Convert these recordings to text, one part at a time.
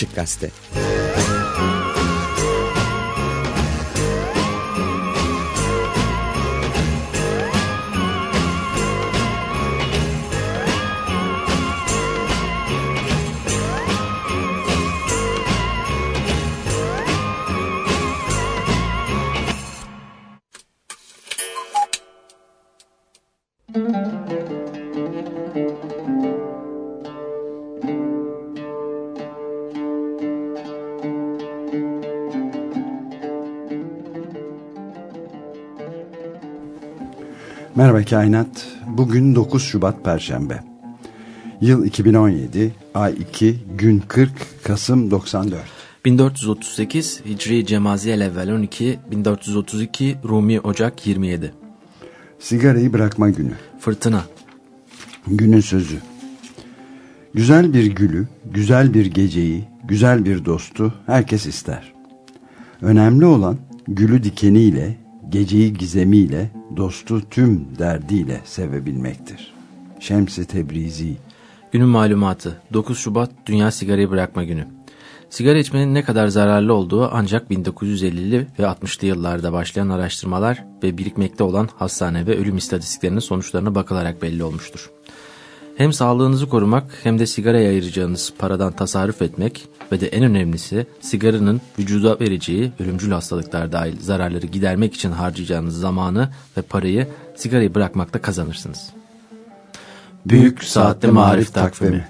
Açık Gazete. Kainat. Bugün 9 Şubat Perşembe. Yıl 2017, ay 2, gün 40, Kasım 94. 1438 Hicri Cemaziyel evvel 12, 1432 Rumi Ocak 27. Sigarayı bırakma günü. Fırtına. Günün sözü. Güzel bir gülü, güzel bir geceyi, güzel bir dostu herkes ister. Önemli olan gülü dikeniyle, geceyi gizemiyle, dostu tüm derdiyle sevebilmektir. Şems-i Tebrizi Günün malumatı 9 Şubat Dünya Sigarayı Bırakma Günü. Sigara içmenin ne kadar zararlı olduğu ancak 1950'li ve 60'lı yıllarda başlayan araştırmalar ve birikmekte olan hastane ve ölüm istatistiklerinin sonuçlarına bakılarak belli olmuştur. Hem sağlığınızı korumak hem de sigaraya ayıracağınız paradan tasarruf etmek ve de en önemlisi sigaranın vücuda vereceği ölümcül hastalıklar dahil zararları gidermek için harcayacağınız zamanı ve parayı sigarayı bırakmakta kazanırsınız. Büyük Saatli Marif Takvimi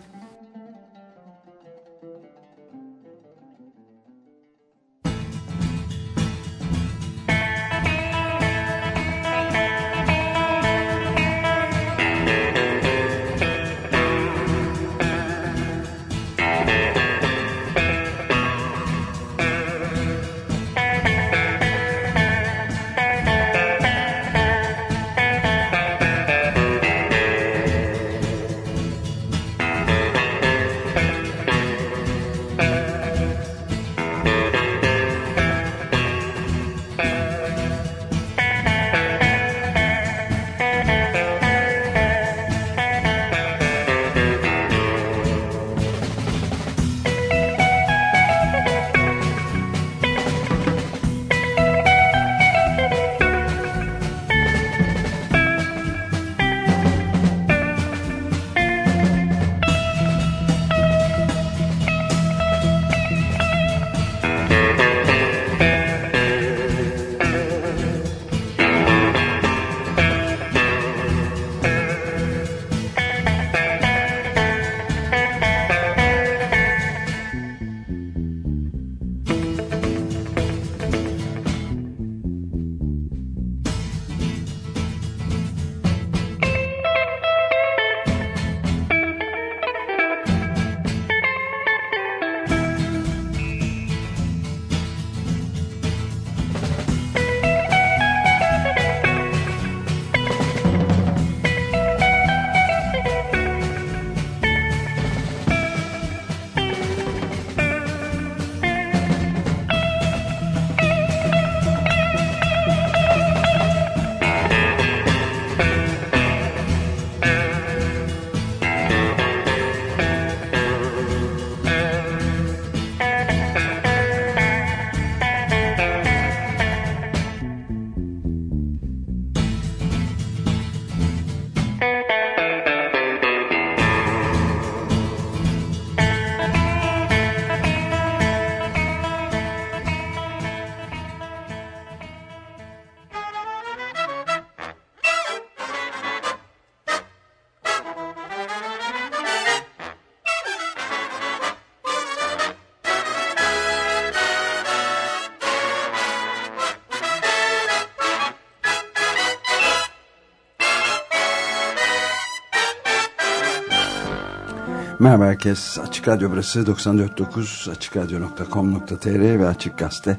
Merhaba herkes. Açık Radyo burası 94.9 AçıkRadyo.com.tr ve Açık Gazete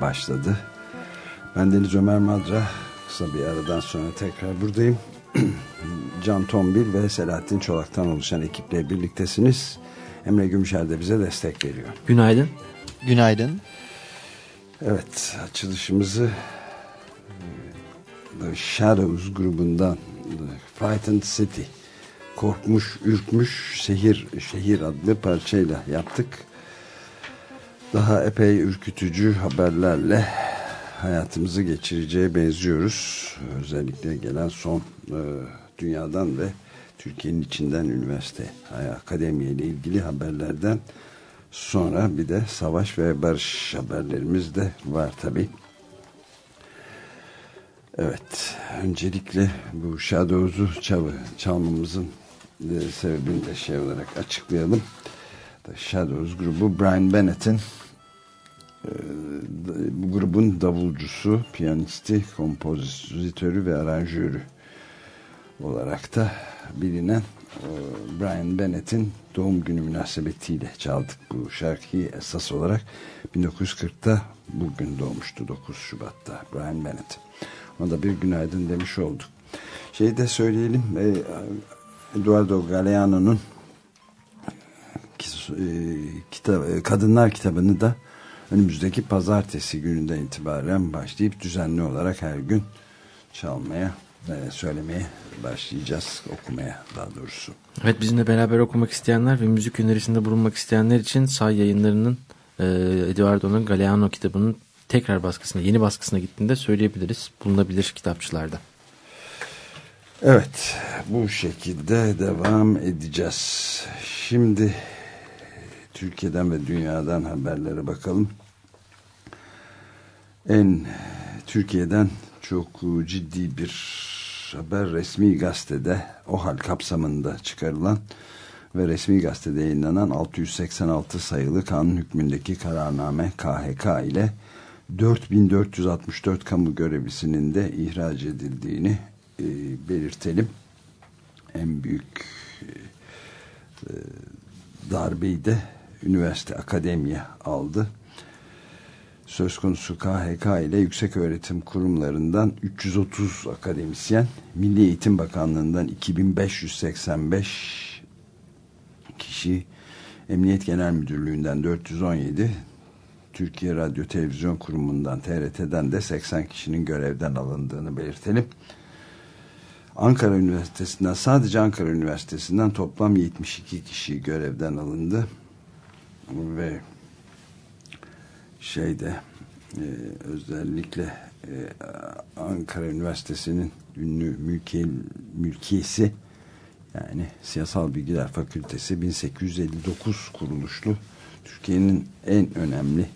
başladı. Ben Deniz Ömer Madra. Kısa bir aradan sonra tekrar buradayım. Can Tombil ve Selahattin Çolak'tan oluşan ekiple birliktesiniz. Emre Gümüşer de bize destek veriyor. Günaydın. Günaydın. Evet açılışımızı The Shadows grubundan The Frightened City Korkmuş, Ürkmüş Şehir, Şehir adlı parçayla yaptık. Daha epey ürkütücü haberlerle hayatımızı geçireceğe benziyoruz. Özellikle gelen son e, dünyadan ve Türkiye'nin içinden üniversite, akademiye ile ilgili haberlerden sonra bir de savaş ve barış haberlerimiz de var tabi. Evet, öncelikle bu Shadows'u çal çalmamızın sebebini de şey olarak açıklayalım. Shadows grubu Brian Bennett'in e, bu grubun davulcusu, piyanisti, kompozitörü ve aranjörü olarak da bilinen e, Brian Bennett'in doğum günü münasebetiyle çaldık bu şarkıyı esas olarak 1940'ta bugün doğmuştu 9 Şubat'ta Brian Bennett. Ona da bir günaydın demiş olduk. Şeyi de söyleyelim e, Eduardo Galeano'nun e, kitap, Kadınlar kitabını da önümüzdeki pazartesi gününden itibaren başlayıp düzenli olarak her gün çalmaya söylemeye başlayacağız okumaya daha doğrusu. Evet bizimle beraber okumak isteyenler ve müzik önerisinde bulunmak isteyenler için say yayınlarının e, Eduardo'nun Galeano kitabının tekrar baskısına yeni baskısına gittiğinde söyleyebiliriz. Bulunabilir kitapçılarda. Evet bu şekilde devam edeceğiz. Şimdi Türkiye'den ve dünyadan haberlere bakalım. En Türkiye'den çok ciddi bir haber resmi gazetede o hal kapsamında çıkarılan ve resmi gazetede yayınlanan 686 sayılı kanun hükmündeki kararname KHK ile 4464 kamu görevlisinin de ihraç edildiğini e, belirtelim. En büyük e, darbeyi de üniversite akademiye aldı söz konusu KHK ile yüksek öğretim kurumlarından 330 akademisyen, Milli Eğitim Bakanlığı'ndan 2585 kişi, Emniyet Genel Müdürlüğü'nden 417, Türkiye Radyo Televizyon Kurumu'ndan TRT'den de 80 kişinin görevden alındığını belirtelim. Ankara Üniversitesi'nden sadece Ankara Üniversitesi'nden toplam 72 kişi görevden alındı. Ve şeyde e, özellikle e, Ankara Üniversitesi'nin ünlü mülkiye, mülkiyesi yani Siyasal Bilgiler Fakültesi 1859 kuruluşlu Türkiye'nin en önemli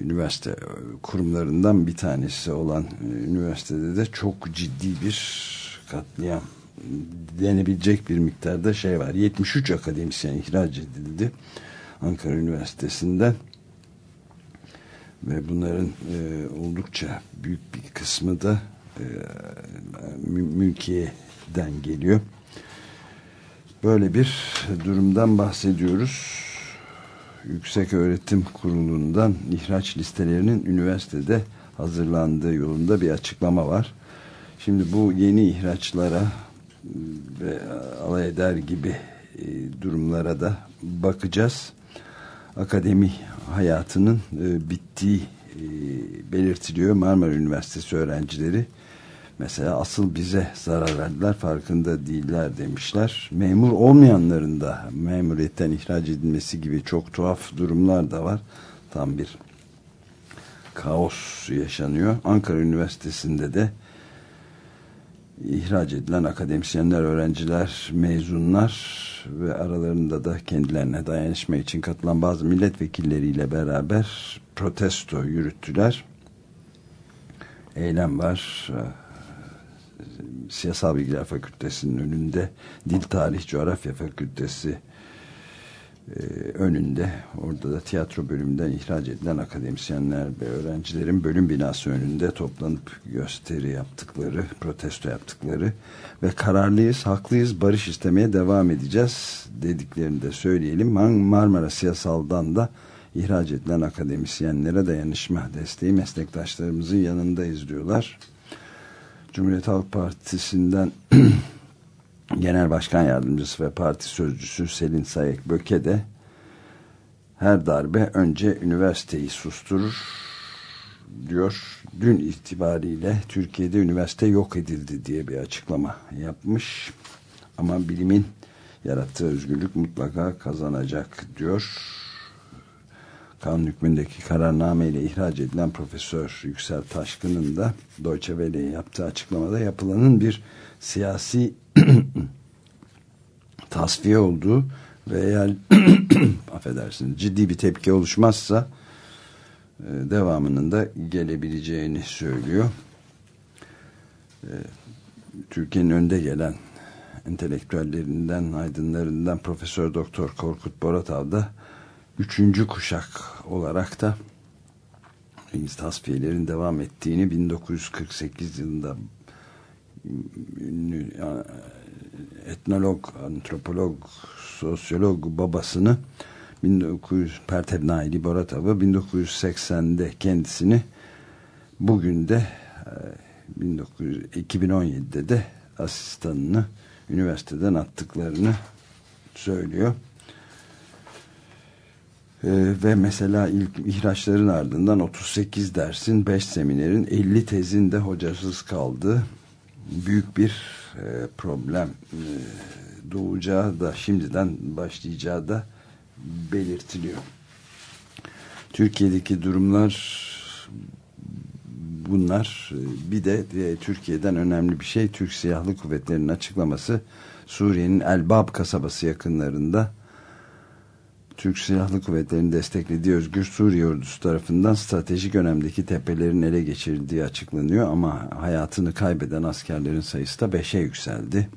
üniversite kurumlarından bir tanesi olan e, üniversitede de çok ciddi bir katliam denebilecek bir miktarda şey var. 73 akademisyen ihraç edildi Ankara Üniversitesi'nden ve bunların e, oldukça büyük bir kısmı da e, mülkiyeden geliyor. Böyle bir durumdan bahsediyoruz. Yüksek Öğretim Kurulu'ndan ihraç listelerinin üniversitede hazırlandığı yolunda bir açıklama var. Şimdi bu yeni ihraçlara ve alay eder gibi e, durumlara da bakacağız akademi hayatının e, bittiği e, belirtiliyor. Marmara Üniversitesi öğrencileri mesela asıl bize zarar verdiler farkında değiller demişler. Memur olmayanların da memuriyetten ihraç edilmesi gibi çok tuhaf durumlar da var. Tam bir kaos yaşanıyor. Ankara Üniversitesi'nde de ihraç edilen akademisyenler, öğrenciler, mezunlar ve aralarında da kendilerine dayanışma için katılan bazı milletvekilleriyle beraber protesto yürüttüler. Eylem var. Siyasal Bilgiler Fakültesi'nin önünde Dil Tarih Coğrafya Fakültesi e, önünde orada da tiyatro bölümünden ihraç edilen akademisyenler ve öğrencilerin bölüm binası önünde toplanıp gösteri yaptıkları, protesto yaptıkları ve kararlıyız, haklıyız, barış istemeye devam edeceğiz dediklerini de söyleyelim. Marmara Siyasal'dan da ihraç edilen akademisyenlere dayanışma desteği meslektaşlarımızın yanındayız diyorlar. Cumhuriyet Halk Partisi'nden Genel Başkan Yardımcısı ve Parti Sözcüsü Selin Sayek Böke de her darbe önce üniversiteyi susturur diyor. Dün itibariyle Türkiye'de üniversite yok edildi diye bir açıklama yapmış. Ama bilimin yarattığı özgürlük mutlaka kazanacak diyor. Kanun hükmündeki kararnameyle ihraç edilen Profesör Yüksel Taşkın'ın da Deutsche Welle'ye yaptığı açıklamada yapılanın bir siyasi tasfiye olduğu ve eğer affedersiniz ciddi bir tepki oluşmazsa e, devamının da gelebileceğini söylüyor. E, Türkiye'nin önde gelen entelektüellerinden, aydınlarından Profesör Doktor Korkut Boratav da üçüncü kuşak olarak da tasfiyelerin devam ettiğini 1948 yılında ünlü etnolog, antropolog, sosyolog babasını 1900 Pertev Naili Boratav'ı 1980'de kendisini bugün de 1900, 2017'de de asistanını üniversiteden attıklarını söylüyor. Ee, ve mesela ilk ihraçların ardından 38 dersin 5 seminerin 50 tezin de hocasız kaldığı büyük bir e, problem e, doğacağı da şimdiden başlayacağı da belirtiliyor. Türkiye'deki durumlar bunlar bir de e, Türkiye'den önemli bir şey Türk Silahlı Kuvvetleri'nin açıklaması Suriye'nin Elbab kasabası yakınlarında Türk Silahlı Kuvvetleri'nin desteklediği Özgür Suriye ordusu tarafından stratejik önemdeki tepelerin ele geçirildiği açıklanıyor ama hayatını kaybeden askerlerin sayısı da 5'e yükseldi.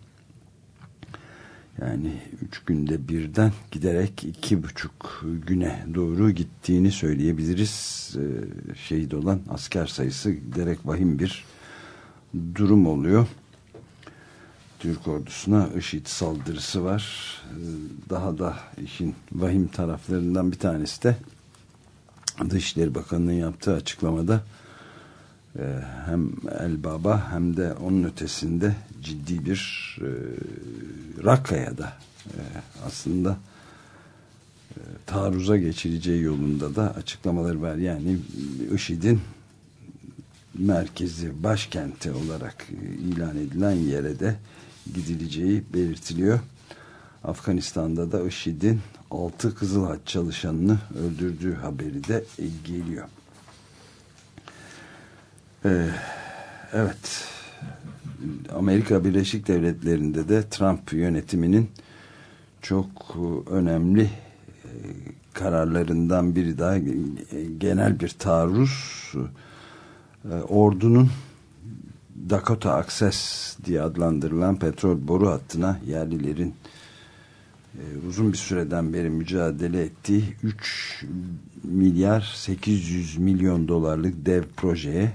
Yani üç günde birden giderek iki buçuk güne doğru gittiğini söyleyebiliriz. Ee, şehit olan asker sayısı giderek vahim bir durum oluyor. Türk ordusuna IŞİD saldırısı var. Daha da işin vahim taraflarından bir tanesi de Dışişleri Bakanı'nın yaptığı açıklamada e, hem Elbaba hem de onun ötesinde ciddi bir e, Rakka'ya da e, aslında taarruza geçireceği yolunda da açıklamaları var. Yani IŞİD'in merkezi, başkenti olarak ilan edilen yere de gidileceği belirtiliyor. Afganistan'da da IŞİD'in 6 Kızıl Haç çalışanını öldürdüğü haberi de geliyor. Ee, evet. Amerika Birleşik Devletleri'nde de Trump yönetiminin çok önemli e, kararlarından biri daha genel bir taarruz e, ordunun Dakota Access diye adlandırılan petrol boru hattına yerlilerin e, uzun bir süreden beri mücadele ettiği 3 milyar 800 milyon dolarlık dev projeye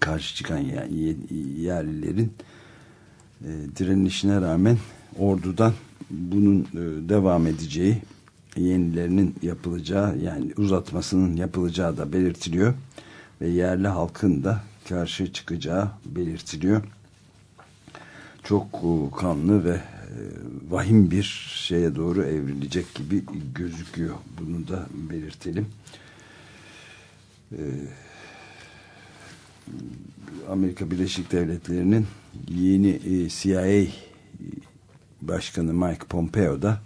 karşı çıkan yerlilerin e, direnişine rağmen ordudan bunun e, devam edeceği yenilerinin yapılacağı yani uzatmasının yapılacağı da belirtiliyor. Ve yerli halkın da karşı çıkacağı belirtiliyor. Çok e, kanlı ve e, vahim bir şeye doğru evrilecek gibi gözüküyor. Bunu da belirtelim. Ee, Amerika Birleşik Devletleri'nin yeni e, CIA Başkanı Mike Pompeo da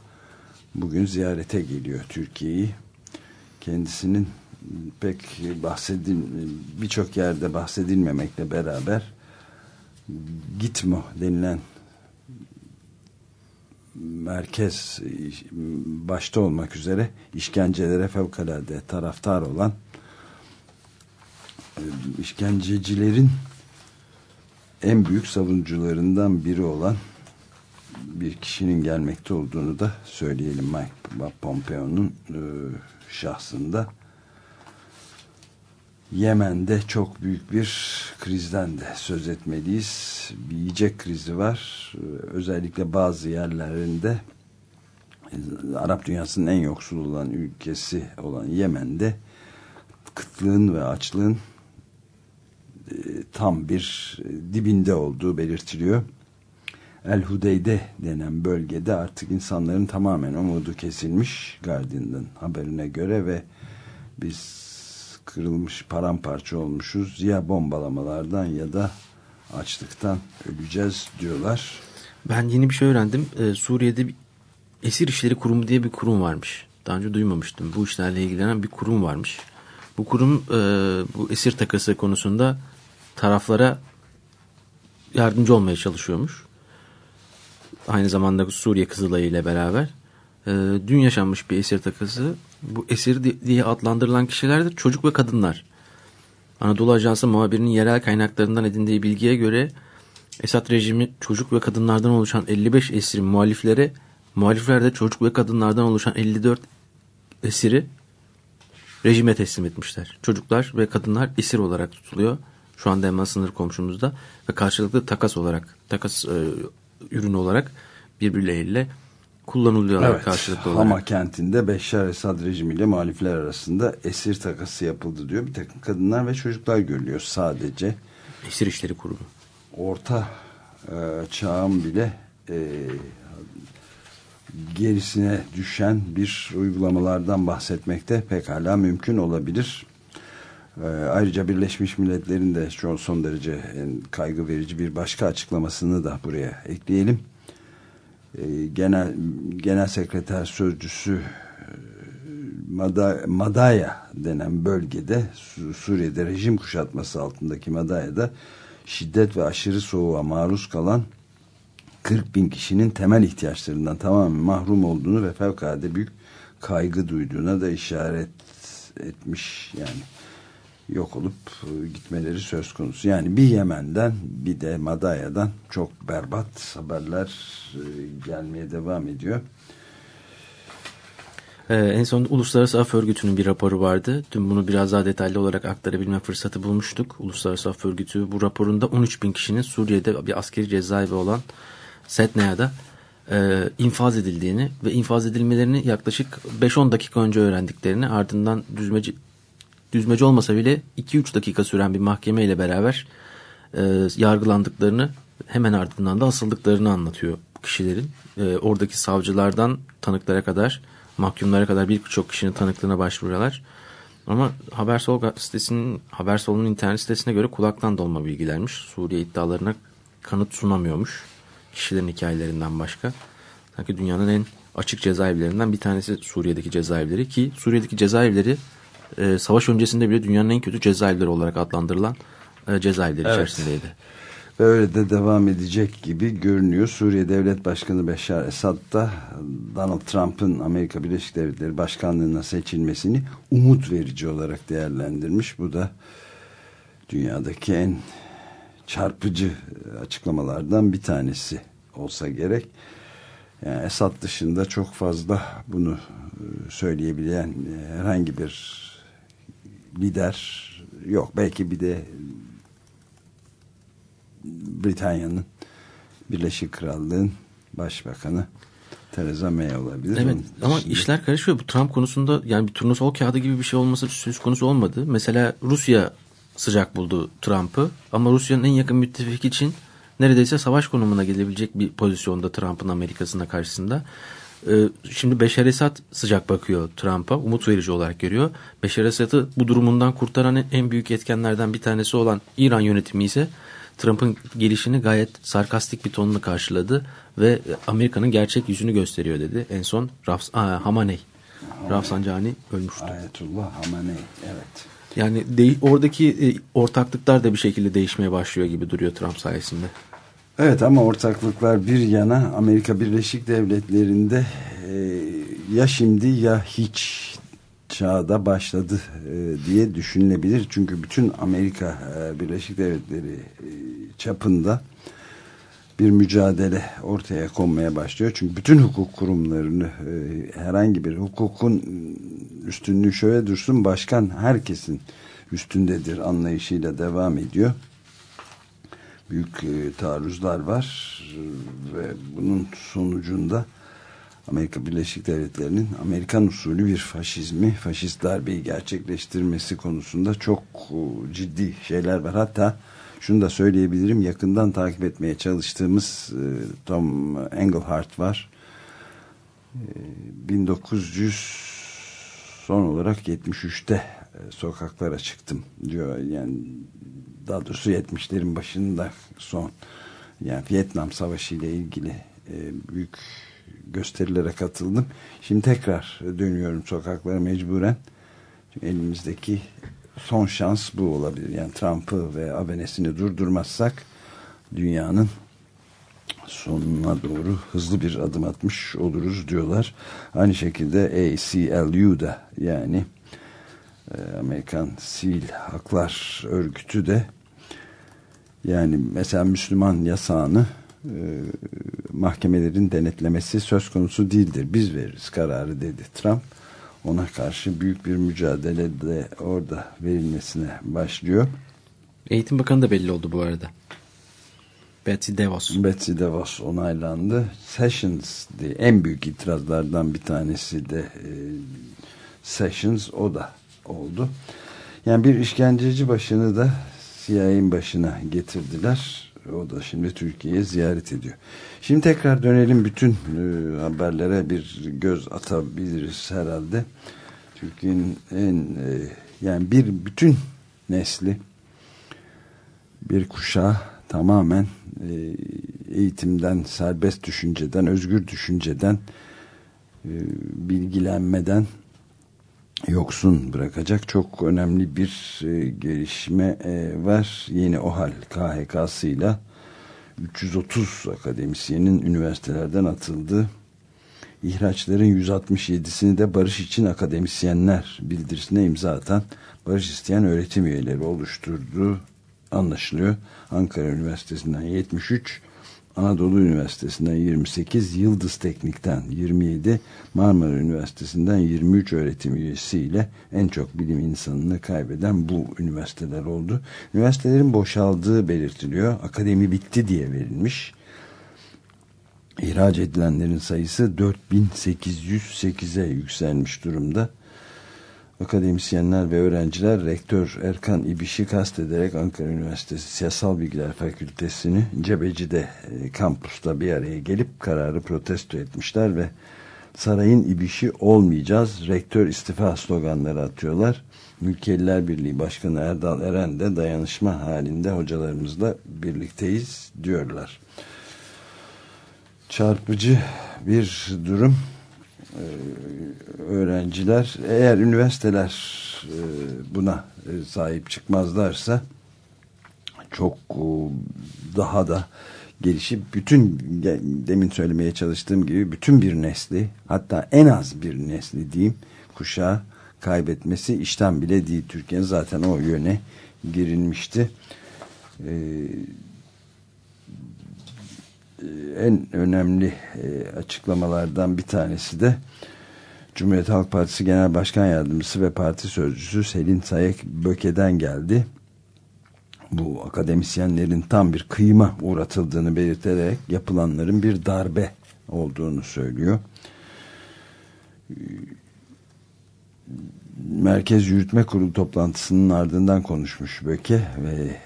bugün ziyarete geliyor Türkiye'yi. Kendisinin pek bahsedil birçok yerde bahsedilmemekle beraber Gitmo denilen merkez başta olmak üzere işkencelere fevkalade taraftar olan e, işkencecilerin en büyük savunucularından biri olan bir kişinin gelmekte olduğunu da söyleyelim. Mike Pompeo'nun e, şahsında Yemen'de çok büyük bir krizden de söz etmeliyiz. Bir yiyecek krizi var. Özellikle bazı yerlerinde Arap dünyasının en yoksul olan ülkesi olan Yemen'de kıtlığın ve açlığın e, tam bir dibinde olduğu belirtiliyor. El Hudeyde denen bölgede artık insanların tamamen umudu kesilmiş Guardian'ın haberine göre ve biz kırılmış paramparça olmuşuz ya bombalamalardan ya da açlıktan öleceğiz diyorlar. Ben yeni bir şey öğrendim. Ee, Suriye'de bir Esir İşleri Kurumu diye bir kurum varmış. Daha önce duymamıştım. Bu işlerle ilgilenen bir kurum varmış. Bu kurum e, bu esir takası konusunda taraflara yardımcı olmaya çalışıyormuş. Aynı zamanda Suriye Kızılayı ile beraber. E, dün yaşanmış bir esir takası. Bu esir diye adlandırılan kişiler de çocuk ve kadınlar. Anadolu Ajansı muhabirinin yerel kaynaklarından edindiği bilgiye göre Esad rejimi çocuk ve kadınlardan oluşan 55 esirin muhaliflere, muhalifler de çocuk ve kadınlardan oluşan 54 esiri rejime teslim etmişler. Çocuklar ve kadınlar esir olarak tutuluyor. Şu anda hemen sınır komşumuzda ve karşılıklı takas olarak, takas e, ürünü olarak birbirleriyle kullanılıyorlar evet, karşılıklı olarak. Hama kentinde Beşşar Esad rejimiyle muhalifler arasında esir takası yapıldı diyor. Bir takım kadınlar ve çocuklar görülüyor sadece. Esir işleri kurumu. Orta e, çağın bile e, gerisine düşen bir uygulamalardan bahsetmekte pekala mümkün olabilir. E, ayrıca Birleşmiş Milletler'in de son derece kaygı verici bir başka açıklamasını da buraya ekleyelim genel genel sekreter sözcüsü e, Madaya denen bölgede Suriye'de rejim kuşatması altındaki Madaya'da şiddet ve aşırı soğuğa maruz kalan 40 bin kişinin temel ihtiyaçlarından tamamen mahrum olduğunu ve fevkalade büyük kaygı duyduğuna da işaret etmiş yani yok olup e, gitmeleri söz konusu. Yani bir Yemen'den bir de Madaya'dan çok berbat haberler e, gelmeye devam ediyor. Ee, en son Uluslararası Af Örgütü'nün bir raporu vardı. Dün bunu biraz daha detaylı olarak aktarabilme fırsatı bulmuştuk. Uluslararası Af Örgütü bu raporunda 13 bin kişinin Suriye'de bir askeri cezaevi olan Setnaya'da e, infaz edildiğini ve infaz edilmelerini yaklaşık 5-10 dakika önce öğrendiklerini ardından düzmeci düzmece olmasa bile 2-3 dakika süren bir mahkeme ile beraber e, yargılandıklarını hemen ardından da asıldıklarını anlatıyor bu kişilerin. E, oradaki savcılardan tanıklara kadar mahkumlara kadar birçok kişinin tanıklığına başvuruyorlar. Ama Habersol sitesinin Habersol'un internet sitesine göre kulaktan dolma bilgilermiş. Suriye iddialarına kanıt sunamıyormuş. Kişilerin hikayelerinden başka. Sanki dünyanın en açık cezaevlerinden bir tanesi Suriye'deki cezaevleri ki Suriye'deki cezaevleri e, savaş öncesinde bile dünyanın en kötü cezaevleri olarak adlandırılan e, cezaevleri evet. içerisindeydi. Ve öyle de devam edecek gibi görünüyor. Suriye Devlet Başkanı Beşar Esad da Donald Trump'ın Amerika Birleşik Devletleri Başkanlığına seçilmesini umut verici olarak değerlendirmiş. Bu da dünyadaki en çarpıcı açıklamalardan bir tanesi olsa gerek. Yani Esad dışında çok fazla bunu e, söyleyebilen e, herhangi bir lider yok. Belki bir de Britanya'nın Birleşik Krallığın Başbakanı Theresa May olabilir. Evet ama dışında... işler karışıyor. Bu Trump konusunda yani bir turnusol kağıdı gibi bir şey olması söz konusu olmadı. Mesela Rusya sıcak buldu Trump'ı ama Rusya'nın en yakın müttefik için neredeyse savaş konumuna gelebilecek bir pozisyonda Trump'ın Amerika'sında karşısında. Ee, şimdi Beşer Esad sıcak bakıyor Trump'a. Umut verici olarak görüyor. Beşer Esad'ı bu durumundan kurtaran en büyük etkenlerden bir tanesi olan İran yönetimi ise Trump'ın gelişini gayet sarkastik bir tonla karşıladı ve Amerika'nın gerçek yüzünü gösteriyor dedi. En son Rafs Aa, Hamaney, Rafsanjani ölmüştü. Ayetullah Hamaney, evet. Yani de, oradaki e, ortaklıklar da bir şekilde değişmeye başlıyor gibi duruyor Trump sayesinde. Evet ama ortaklıklar bir yana Amerika Birleşik Devletleri'nde e, ya şimdi ya hiç çağda başladı e, diye düşünülebilir. Çünkü bütün Amerika e, Birleşik Devletleri e, çapında bir mücadele ortaya konmaya başlıyor. Çünkü bütün hukuk kurumlarını e, herhangi bir hukukun üstünlüğü şöyle dursun başkan herkesin üstündedir anlayışıyla devam ediyor büyük e, taarruzlar var ve bunun sonucunda Amerika Birleşik Devletleri'nin Amerikan usulü bir faşizmi, faşist darbeyi gerçekleştirmesi konusunda çok e, ciddi şeyler var. Hatta şunu da söyleyebilirim yakından takip etmeye çalıştığımız e, Tom Engelhardt var. 1900 son olarak 73'te sokaklara çıktım diyor. Yani daha doğrusu 70'lerin başında son Yani Vietnam Savaşı ile ilgili e, büyük gösterilere katıldım. Şimdi tekrar dönüyorum sokaklara mecburen. Çünkü elimizdeki son şans bu olabilir. Yani Trump'ı ve Avenes'ini durdurmazsak dünyanın sonuna doğru hızlı bir adım atmış oluruz diyorlar. Aynı şekilde ACLU da yani e, Amerikan Sivil Haklar Örgütü de yani mesela Müslüman yasağını e, mahkemelerin denetlemesi söz konusu değildir. Biz veririz kararı dedi Trump. Ona karşı büyük bir mücadele de orada verilmesine başlıyor. Eğitim Bakanı da belli oldu bu arada. Betsy DeVos. Betsy DeVos onaylandı. Sessions diye en büyük itirazlardan bir tanesi de e, Sessions o da oldu. Yani bir işkenceci başını da CIA'nin başına getirdiler. O da şimdi Türkiye'ye ziyaret ediyor. Şimdi tekrar dönelim bütün e, haberlere bir göz atabiliriz herhalde. Türkiye'nin en e, yani bir bütün nesli bir kuşağı tamamen e, eğitimden, serbest düşünceden, özgür düşünceden, bilgilenmeden yoksun bırakacak çok önemli bir e, gelişme e, var. Yeni OHAL KHK'sıyla 330 akademisyenin üniversitelerden atıldığı ihraçların 167'sini de barış için akademisyenler bildirisine imza atan barış isteyen öğretim üyeleri oluşturduğu anlaşılıyor. Ankara Üniversitesi'nden 73, Anadolu Üniversitesi'nden 28, Yıldız Teknik'ten 27, Marmara Üniversitesi'nden 23 öğretim üyesiyle en çok bilim insanını kaybeden bu üniversiteler oldu. Üniversitelerin boşaldığı belirtiliyor. Akademi bitti diye verilmiş. İhraç edilenlerin sayısı 4808'e yükselmiş durumda. Akademisyenler ve öğrenciler rektör Erkan İbiş'i kastederek Ankara Üniversitesi Siyasal Bilgiler Fakültesini Cebeci'de e, kampüste bir araya gelip kararı protesto etmişler ve sarayın İbiş'i olmayacağız rektör istifa sloganları atıyorlar. Mülkiyeliler Birliği Başkanı Erdal Eren de dayanışma halinde hocalarımızla birlikteyiz diyorlar. Çarpıcı bir durum öğrenciler eğer üniversiteler e, buna e, sahip çıkmazlarsa çok daha da gelişip bütün demin söylemeye çalıştığım gibi bütün bir nesli hatta en az bir nesli diyeyim kuşağı kaybetmesi işten bile değil. Türkiye'nin zaten o yöne girilmişti. Ee, en önemli açıklamalardan bir tanesi de Cumhuriyet Halk Partisi Genel Başkan Yardımcısı ve Parti Sözcüsü Selin Sayek Böke'den geldi. Bu akademisyenlerin tam bir kıyıma uğratıldığını belirterek yapılanların bir darbe olduğunu söylüyor. Merkez Yürütme Kurulu toplantısının ardından konuşmuş Böke ve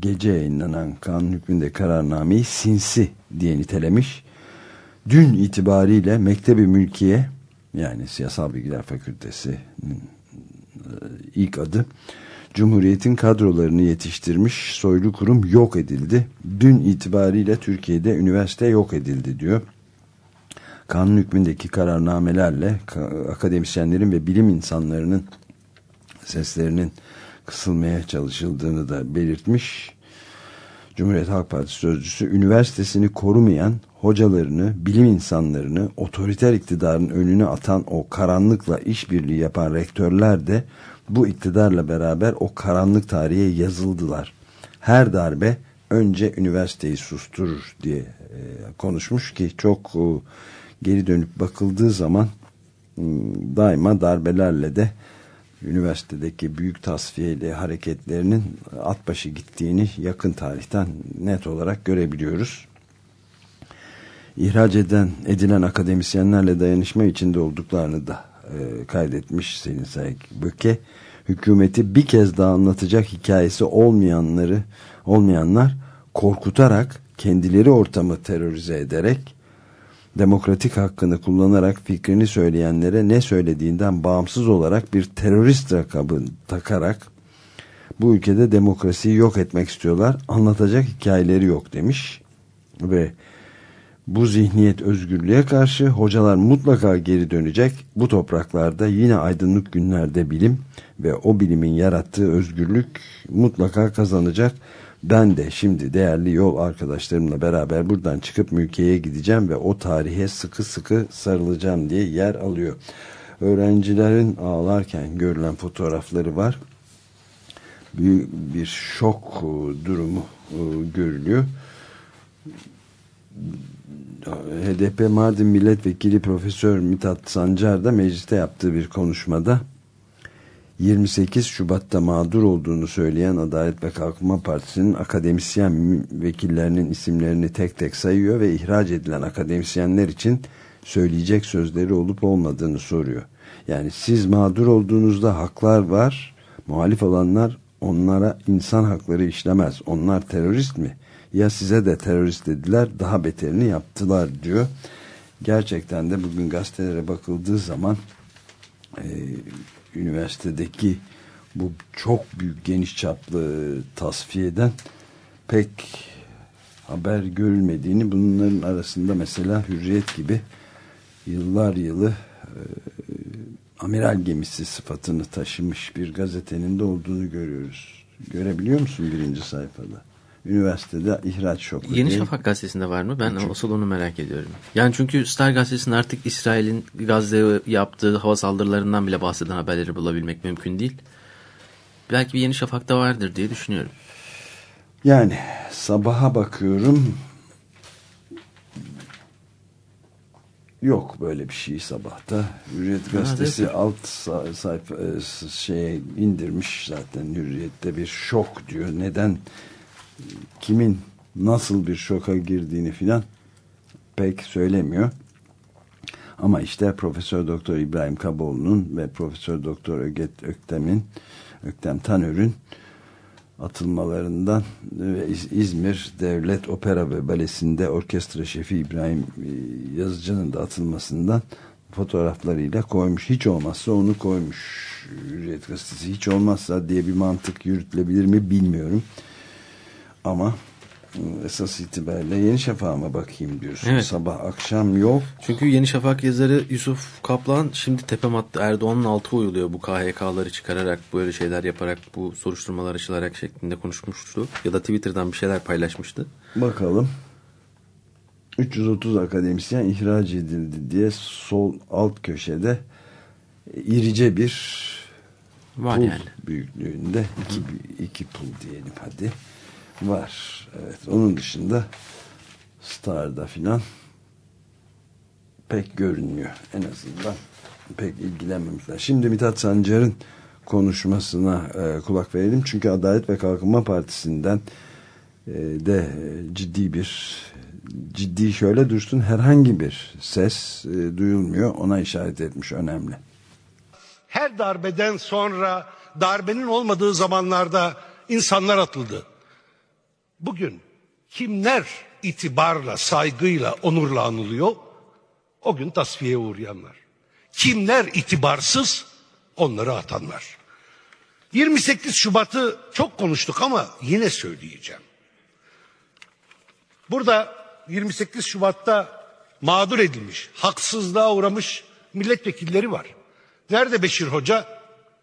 gece yayınlanan kanun hükmünde kararnameyi sinsi diye nitelemiş. Dün itibariyle Mektebi Mülkiye yani Siyasal Bilgiler Fakültesi'nin e, ilk adı Cumhuriyet'in kadrolarını yetiştirmiş soylu kurum yok edildi. Dün itibariyle Türkiye'de üniversite yok edildi diyor. Kanun hükmündeki kararnamelerle akademisyenlerin ve bilim insanlarının seslerinin kısılmaya çalışıldığını da belirtmiş. Cumhuriyet Halk Partisi sözcüsü üniversitesini korumayan hocalarını, bilim insanlarını, otoriter iktidarın önüne atan o karanlıkla işbirliği yapan rektörler de bu iktidarla beraber o karanlık tarihe yazıldılar. Her darbe önce üniversiteyi susturur diye e, konuşmuş ki çok e, geri dönüp bakıldığı zaman daima darbelerle de üniversitedeki büyük tasfiyeli hareketlerinin at başı gittiğini yakın tarihten net olarak görebiliyoruz. İhraç eden, edilen akademisyenlerle dayanışma içinde olduklarını da e, kaydetmiş Selin Sayık Böke. Hükümeti bir kez daha anlatacak hikayesi olmayanları olmayanlar korkutarak kendileri ortamı terörize ederek demokratik hakkını kullanarak fikrini söyleyenlere ne söylediğinden bağımsız olarak bir terörist rakabı takarak bu ülkede demokrasiyi yok etmek istiyorlar. Anlatacak hikayeleri yok demiş. Ve bu zihniyet özgürlüğe karşı hocalar mutlaka geri dönecek. Bu topraklarda yine aydınlık günlerde bilim ve o bilimin yarattığı özgürlük mutlaka kazanacak. Ben de şimdi değerli yol arkadaşlarımla beraber buradan çıkıp mülkeye gideceğim ve o tarihe sıkı sıkı sarılacağım diye yer alıyor. Öğrencilerin ağlarken görülen fotoğrafları var. Büyük bir şok e, durumu e, görülüyor. HDP Mardin Milletvekili Profesör Mithat Sancar da mecliste yaptığı bir konuşmada 28 Şubat'ta mağdur olduğunu söyleyen Adalet ve Kalkınma Partisi'nin akademisyen vekillerinin isimlerini tek tek sayıyor ve ihraç edilen akademisyenler için söyleyecek sözleri olup olmadığını soruyor. Yani siz mağdur olduğunuzda haklar var, muhalif olanlar onlara insan hakları işlemez. Onlar terörist mi? Ya size de terörist dediler, daha beterini yaptılar diyor. Gerçekten de bugün gazetelere bakıldığı zaman e, üniversitedeki bu çok büyük geniş çaplı tasfiyeden pek haber görülmediğini bunların arasında mesela Hürriyet gibi yıllar yılı e, amiral gemisi sıfatını taşımış bir gazetenin de olduğunu görüyoruz. Görebiliyor musun birinci sayfada? Üniversitede ihraç şoku. Yeni Şafak gazetesinde var mı? Ben asıl onu merak ediyorum. Yani çünkü Star gazetesinin artık İsrail'in Gazze'ye yaptığı hava saldırılarından bile bahseden haberleri bulabilmek mümkün değil. Belki bir Yeni Şafak'ta vardır diye düşünüyorum. Yani sabaha bakıyorum Yok böyle bir şey sabahta. Hürriyet gazetesi ha, alt sayfa e, şeye indirmiş zaten Hürriyet'te bir şok diyor. Neden kimin nasıl bir şoka girdiğini filan pek söylemiyor. Ama işte Profesör Doktor İbrahim Kaboğlu'nun ve Profesör Doktor Öget Öktem'in Öktem Tanör'ün atılmalarından ve İzmir Devlet Opera ve Balesi'nde orkestra şefi İbrahim e, Yazıcı'nın da atılmasından fotoğraflarıyla koymuş. Hiç olmazsa onu koymuş. Hürriyet Gazetesi hiç olmazsa diye bir mantık yürütülebilir mi bilmiyorum. Ama esas itibariyle Yeni Şafak'a bakayım diyorsun. Evet. Sabah akşam yok. Çünkü Yeni Şafak yazarı Yusuf Kaplan şimdi tepem attı. Erdoğan'ın altı uyuluyor bu KHK'ları çıkararak böyle şeyler yaparak bu soruşturmalar açılarak şeklinde konuşmuştu. Ya da Twitter'dan bir şeyler paylaşmıştı. Bakalım. 330 akademisyen ihraç edildi diye sol alt köşede irice bir Var pul yani. büyüklüğünde iki, iki pul diyelim hadi var. Evet. Onun dışında Star'da filan pek görünmüyor. En azından pek ilgilenmemişler. Şimdi Mithat Sancar'ın konuşmasına e, kulak verelim. Çünkü Adalet ve Kalkınma Partisi'nden e, de ciddi bir ciddi şöyle dursun herhangi bir ses e, duyulmuyor. Ona işaret etmiş önemli. Her darbeden sonra darbenin olmadığı zamanlarda insanlar atıldı. Bugün kimler itibarla, saygıyla, onurla anılıyor? O gün tasfiyeye uğrayanlar. Kimler itibarsız? Onları atanlar. 28 Şubat'ı çok konuştuk ama yine söyleyeceğim. Burada 28 Şubat'ta mağdur edilmiş, haksızlığa uğramış milletvekilleri var. Nerede Beşir Hoca?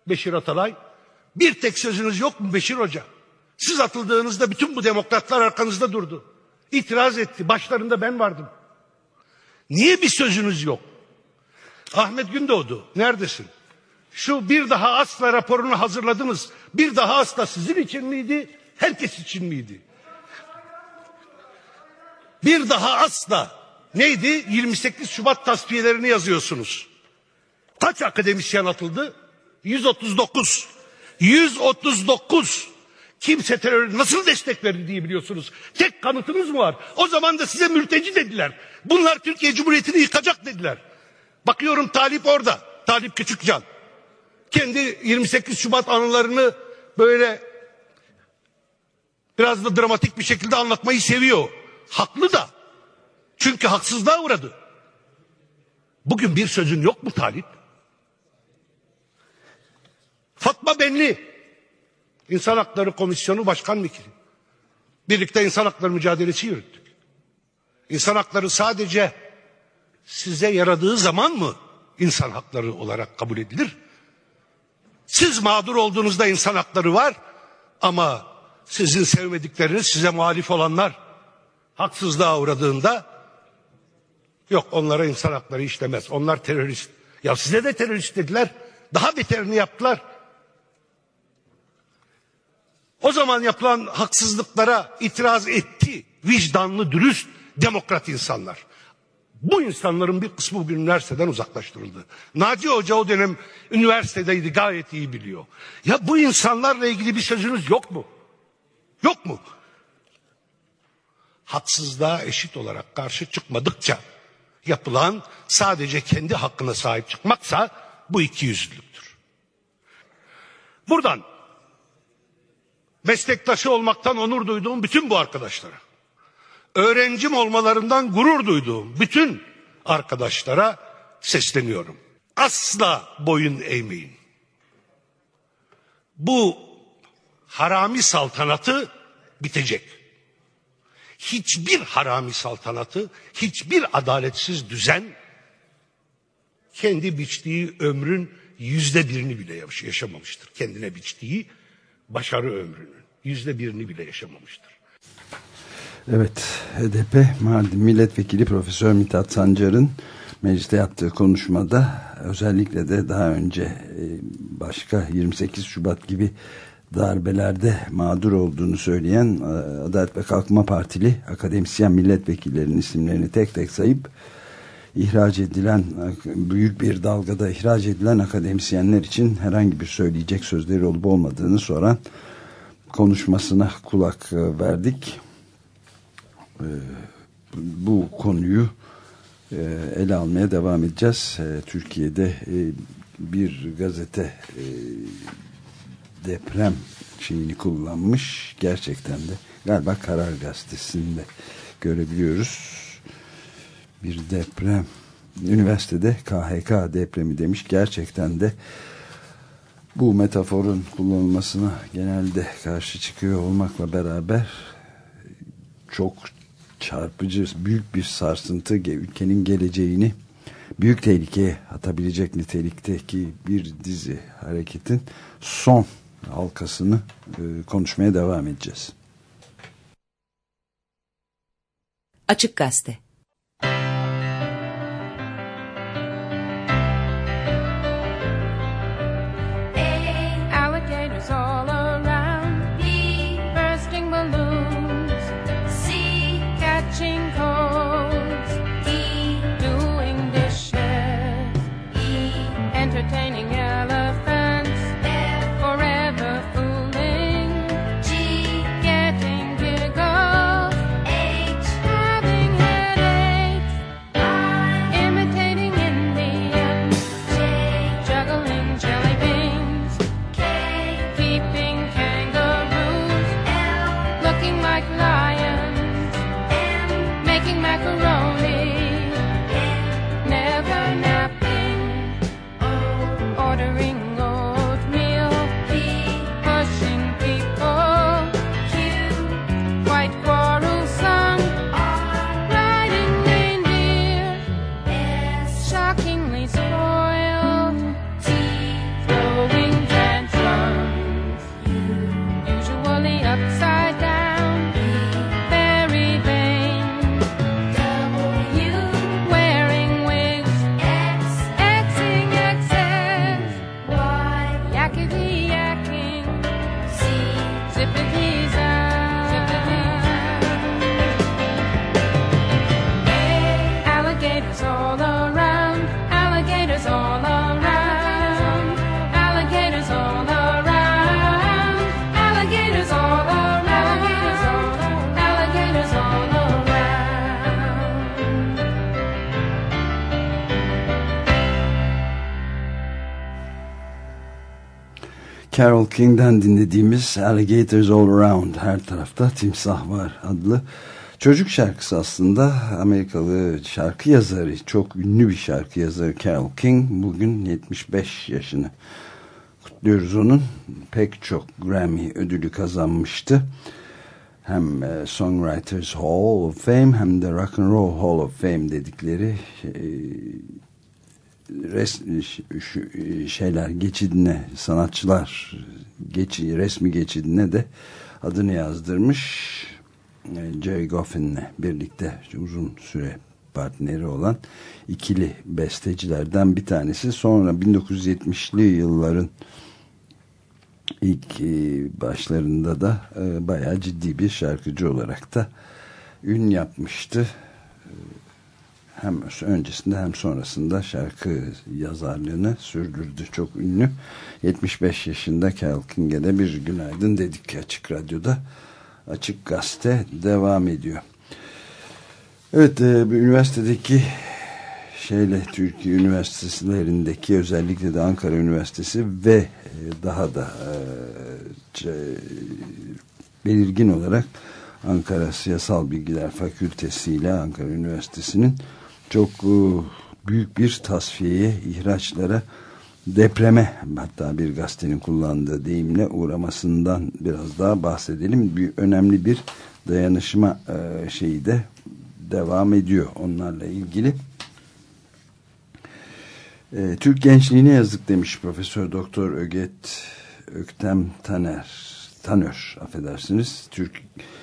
Beşir Atalay. Bir tek sözünüz yok mu Beşir Hoca? Siz atıldığınızda bütün bu demokratlar arkanızda durdu. İtiraz etti. Başlarında ben vardım. Niye bir sözünüz yok? Ahmet Gündoğdu neredesin? Şu bir daha asla raporunu hazırladınız. Bir daha asla sizin için miydi? Herkes için miydi? Bir daha asla neydi? 28 Şubat tasfiyelerini yazıyorsunuz. Kaç akademisyen atıldı? 139. 139. Kimse terör nasıl destek verdi diye biliyorsunuz. Tek kanıtınız mı var? O zaman da size mülteci dediler. Bunlar Türkiye Cumhuriyeti'ni yıkacak dediler. Bakıyorum Talip orada. Talip Küçükcan. Kendi 28 Şubat anılarını böyle biraz da dramatik bir şekilde anlatmayı seviyor. Haklı da. Çünkü haksızlığa uğradı. Bugün bir sözün yok mu Talip? Fatma Benli İnsan Hakları Komisyonu Başkan Vekili. Birlikte insan hakları mücadelesi yürüttük. İnsan hakları sadece size yaradığı zaman mı insan hakları olarak kabul edilir? Siz mağdur olduğunuzda insan hakları var ama sizin sevmedikleriniz size muhalif olanlar haksızlığa uğradığında yok onlara insan hakları işlemez. Onlar terörist. Ya size de terörist dediler. Daha beterini yaptılar. O zaman yapılan haksızlıklara itiraz etti vicdanlı, dürüst, demokrat insanlar. Bu insanların bir kısmı bugün üniversiteden uzaklaştırıldı. Naci Hoca o dönem üniversitedeydi gayet iyi biliyor. Ya bu insanlarla ilgili bir sözünüz yok mu? Yok mu? Haksızlığa eşit olarak karşı çıkmadıkça yapılan sadece kendi hakkına sahip çıkmaksa bu iki yüzlülüktür. Buradan meslektaşı olmaktan onur duyduğum bütün bu arkadaşlara, öğrencim olmalarından gurur duyduğum bütün arkadaşlara sesleniyorum. Asla boyun eğmeyin. Bu harami saltanatı bitecek. Hiçbir harami saltanatı, hiçbir adaletsiz düzen kendi biçtiği ömrün yüzde birini bile yaşamamıştır. Kendine biçtiği başarı ömrünün yüzde birini bile yaşamamıştır. Evet, HDP Mardin Milletvekili Profesör Mithat Sancar'ın mecliste yaptığı konuşmada özellikle de daha önce e, başka 28 Şubat gibi darbelerde mağdur olduğunu söyleyen e, Adalet ve Kalkınma Partili akademisyen milletvekillerinin isimlerini tek tek sayıp ihraç edilen büyük bir dalgada ihraç edilen akademisyenler için herhangi bir söyleyecek sözleri olup olmadığını soran konuşmasına kulak e, verdik. E, bu konuyu e, ele almaya devam edeceğiz. Türkiye'de bir gazete deprem şeyini kullanmış. Gerçekten de galiba Karar Gazetesi'nde görebiliyoruz. Bir deprem üniversitede KHK depremi demiş. Gerçekten de bu metaforun kullanılmasına genelde karşı çıkıyor olmakla beraber çok çarpıcı, büyük bir sarsıntı ülkenin geleceğini büyük tehlikeye atabilecek nitelikteki bir dizi hareketin son halkasını e, konuşmaya devam edeceğiz. Açık Gazete Carol King'den dinlediğimiz Alligators All Around. Her tarafta timsah var adlı çocuk şarkısı aslında. Amerikalı şarkı yazarı çok ünlü bir şarkı yazarı Carol King. Bugün 75 yaşını kutluyoruz onun. Pek çok Grammy ödülü kazanmıştı. Hem e, Songwriters Hall of Fame hem de Rock and Roll Hall of Fame dedikleri e, res, şeyler geçidine sanatçılar geçi, resmi geçidine de adını yazdırmış e, Jerry Goffin'le birlikte uzun süre partneri olan ikili bestecilerden bir tanesi. Sonra 1970'li yılların ilk e, başlarında da e, bayağı ciddi bir şarkıcı olarak da ün yapmıştı. Hem öncesinde hem sonrasında şarkı yazarlığını sürdürdü. Çok ünlü. 75 yaşında Carl King'e de bir günaydın dedik Açık Radyo'da. Açık Gazete devam ediyor. Evet, e, üniversitedeki şeyle Türkiye üniversitelerindeki özellikle de Ankara Üniversitesi ve e, daha da e, belirgin olarak Ankara Siyasal Bilgiler Fakültesi ile Ankara Üniversitesi'nin çok e, büyük bir tasfiyeye, ihraçlara, depreme hatta bir gazetenin kullandığı deyimle uğramasından biraz daha bahsedelim. Bir, önemli bir dayanışma şeyi de devam ediyor onlarla ilgili. E, Türk gençliğine yazık demiş Profesör Doktor Öget Öktem Taner Tanör affedersiniz. Türk gençliğine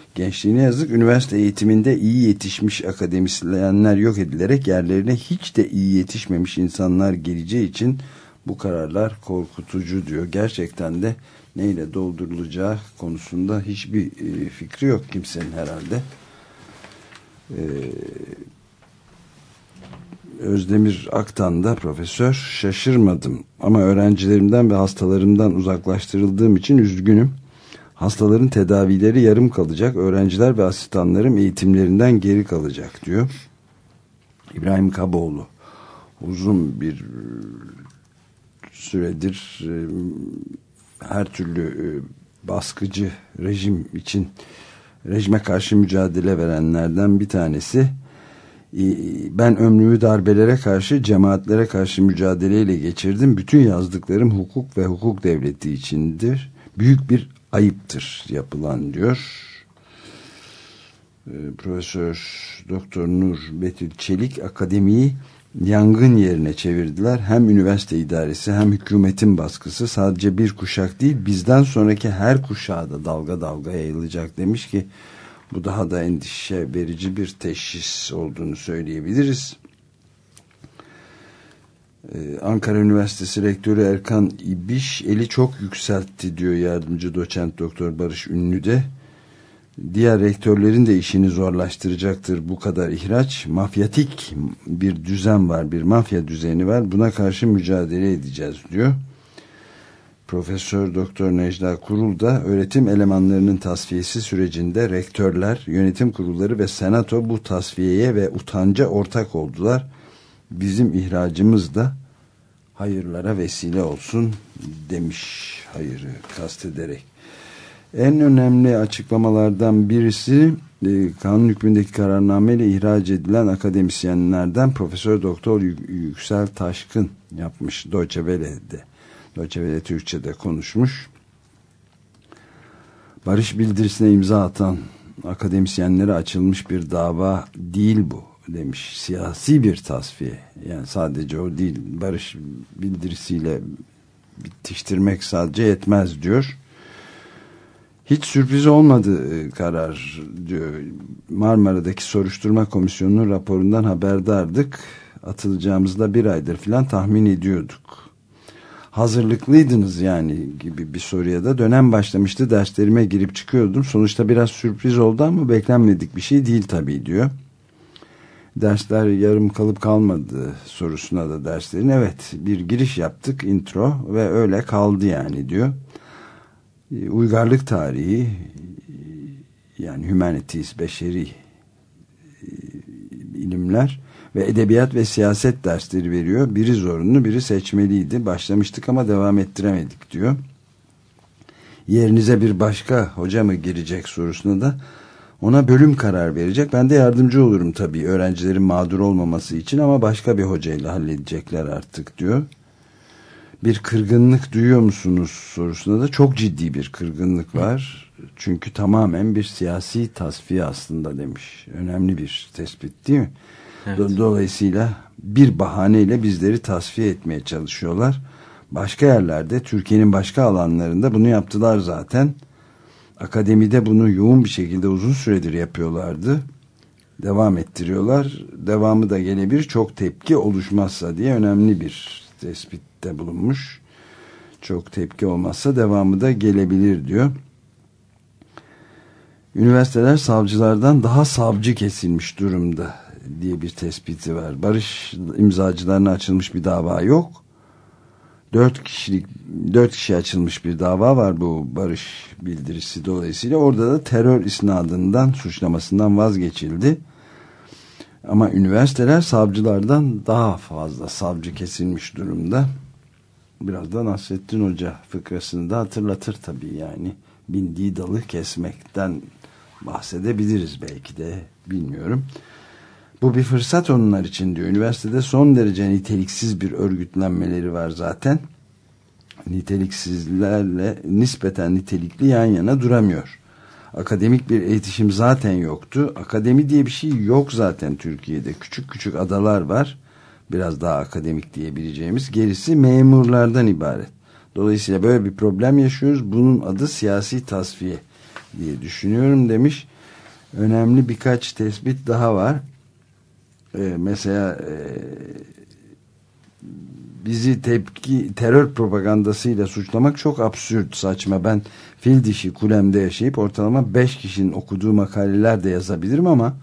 yazık üniversite eğitiminde iyi yetişmiş akademisyenler yok edilerek yerlerine hiç de iyi yetişmemiş insanlar geleceği için bu kararlar korkutucu diyor. Gerçekten de neyle doldurulacağı konusunda hiçbir e, fikri yok kimsenin herhalde. Ee, Özdemir Aktan da profesör şaşırmadım ama öğrencilerimden ve hastalarımdan uzaklaştırıldığım için üzgünüm. Hastaların tedavileri yarım kalacak, öğrenciler ve asistanlarım eğitimlerinden geri kalacak diyor. İbrahim Kaboğlu. Uzun bir süredir e, her türlü e, baskıcı rejim için rejime karşı mücadele verenlerden bir tanesi. Ben ömrümü darbelere karşı cemaatlere karşı mücadeleyle geçirdim. Bütün yazdıklarım hukuk ve hukuk devleti içindir. Büyük bir ayıptır yapılan diyor ee, Profesör Doktor Nur Betül Çelik akademiyi yangın yerine çevirdiler. Hem üniversite idaresi hem hükümetin baskısı sadece bir kuşak değil bizden sonraki her kuşağa da dalga dalga yayılacak demiş ki bu daha da endişe verici bir teşhis olduğunu söyleyebiliriz. Ee, Ankara Üniversitesi Rektörü Erkan İbiş eli çok yükseltti diyor yardımcı doçent doktor Barış Ünlü de diğer rektörlerin de işini zorlaştıracaktır bu kadar ihraç. Mafyatik bir düzen var, bir mafya düzeni var. Buna karşı mücadele edeceğiz diyor. Profesör Doktor Necla Kurul da öğretim elemanlarının tasfiyesi sürecinde rektörler, yönetim kurulları ve senato bu tasfiyeye ve utanca ortak oldular. Bizim ihracımız da hayırlara vesile olsun demiş hayırı kastederek. En önemli açıklamalardan birisi e, kanun hükmündeki kararnameyle ihraç edilen akademisyenlerden Profesör Doktor Yüksel Taşkın yapmış Deutsche Welle'de. Deutsche Welle Türkçe'de konuşmuş. Barış bildirisine imza atan akademisyenlere açılmış bir dava değil bu demiş. Siyasi bir tasfiye. Yani sadece o değil. Barış bildirisiyle bitiştirmek sadece yetmez diyor hiç sürpriz olmadı e, karar diyor. Marmara'daki soruşturma komisyonunun raporundan haberdardık. Atılacağımızda bir aydır filan tahmin ediyorduk. Hazırlıklıydınız yani gibi bir soruya da dönem başlamıştı. Derslerime girip çıkıyordum. Sonuçta biraz sürpriz oldu ama beklenmedik bir şey değil tabii diyor. Dersler yarım kalıp kalmadı sorusuna da derslerin. Evet bir giriş yaptık intro ve öyle kaldı yani diyor ee, uygarlık tarihi yani humanities, beşeri e, ilimler ve edebiyat ve siyaset dersleri veriyor. Biri zorunlu, biri seçmeliydi. Başlamıştık ama devam ettiremedik diyor. Yerinize bir başka hoca mı girecek sorusuna da ona bölüm karar verecek. Ben de yardımcı olurum tabii öğrencilerin mağdur olmaması için ama başka bir hocayla halledecekler artık diyor. bir kırgınlık duyuyor musunuz sorusuna da çok ciddi bir kırgınlık var. Çünkü tamamen bir siyasi tasfiye aslında demiş. Önemli bir tespit değil mi? Evet. Dolayısıyla bir bahaneyle bizleri tasfiye etmeye çalışıyorlar. Başka yerlerde Türkiye'nin başka alanlarında bunu yaptılar zaten. Akademide bunu yoğun bir şekilde uzun süredir yapıyorlardı. Devam ettiriyorlar. Devamı da gelebilir çok tepki oluşmazsa diye önemli bir tespitte bulunmuş. Çok tepki olmazsa devamı da gelebilir diyor. Üniversiteler savcılardan daha savcı kesilmiş durumda diye bir tespiti var. Barış imzacılarına açılmış bir dava yok. Dört kişilik dört kişi açılmış bir dava var bu barış bildirisi dolayısıyla. Orada da terör isnadından suçlamasından vazgeçildi. Ama üniversiteler savcılardan daha fazla savcı kesilmiş durumda. Birazdan Nasrettin Hoca fıkrasını da hatırlatır tabii yani. Bindiği dalı kesmekten bahsedebiliriz belki de bilmiyorum. Bu bir fırsat onlar için diyor. Üniversitede son derece niteliksiz bir örgütlenmeleri var zaten. Niteliksizlerle nispeten nitelikli yan yana duramıyor. Akademik bir eğitim zaten yoktu. Akademi diye bir şey yok zaten Türkiye'de. Küçük küçük adalar var. Biraz daha akademik diyebileceğimiz. Gerisi memurlardan ibaret. Dolayısıyla böyle bir problem yaşıyoruz. Bunun adı siyasi tasfiye diye düşünüyorum demiş. Önemli birkaç tespit daha var. Ee, mesela e, bizi tepki terör propagandasıyla suçlamak çok absürt saçma. Ben fil dişi kulemde yaşayıp ortalama 5 kişinin okuduğu makaleler de yazabilirim ama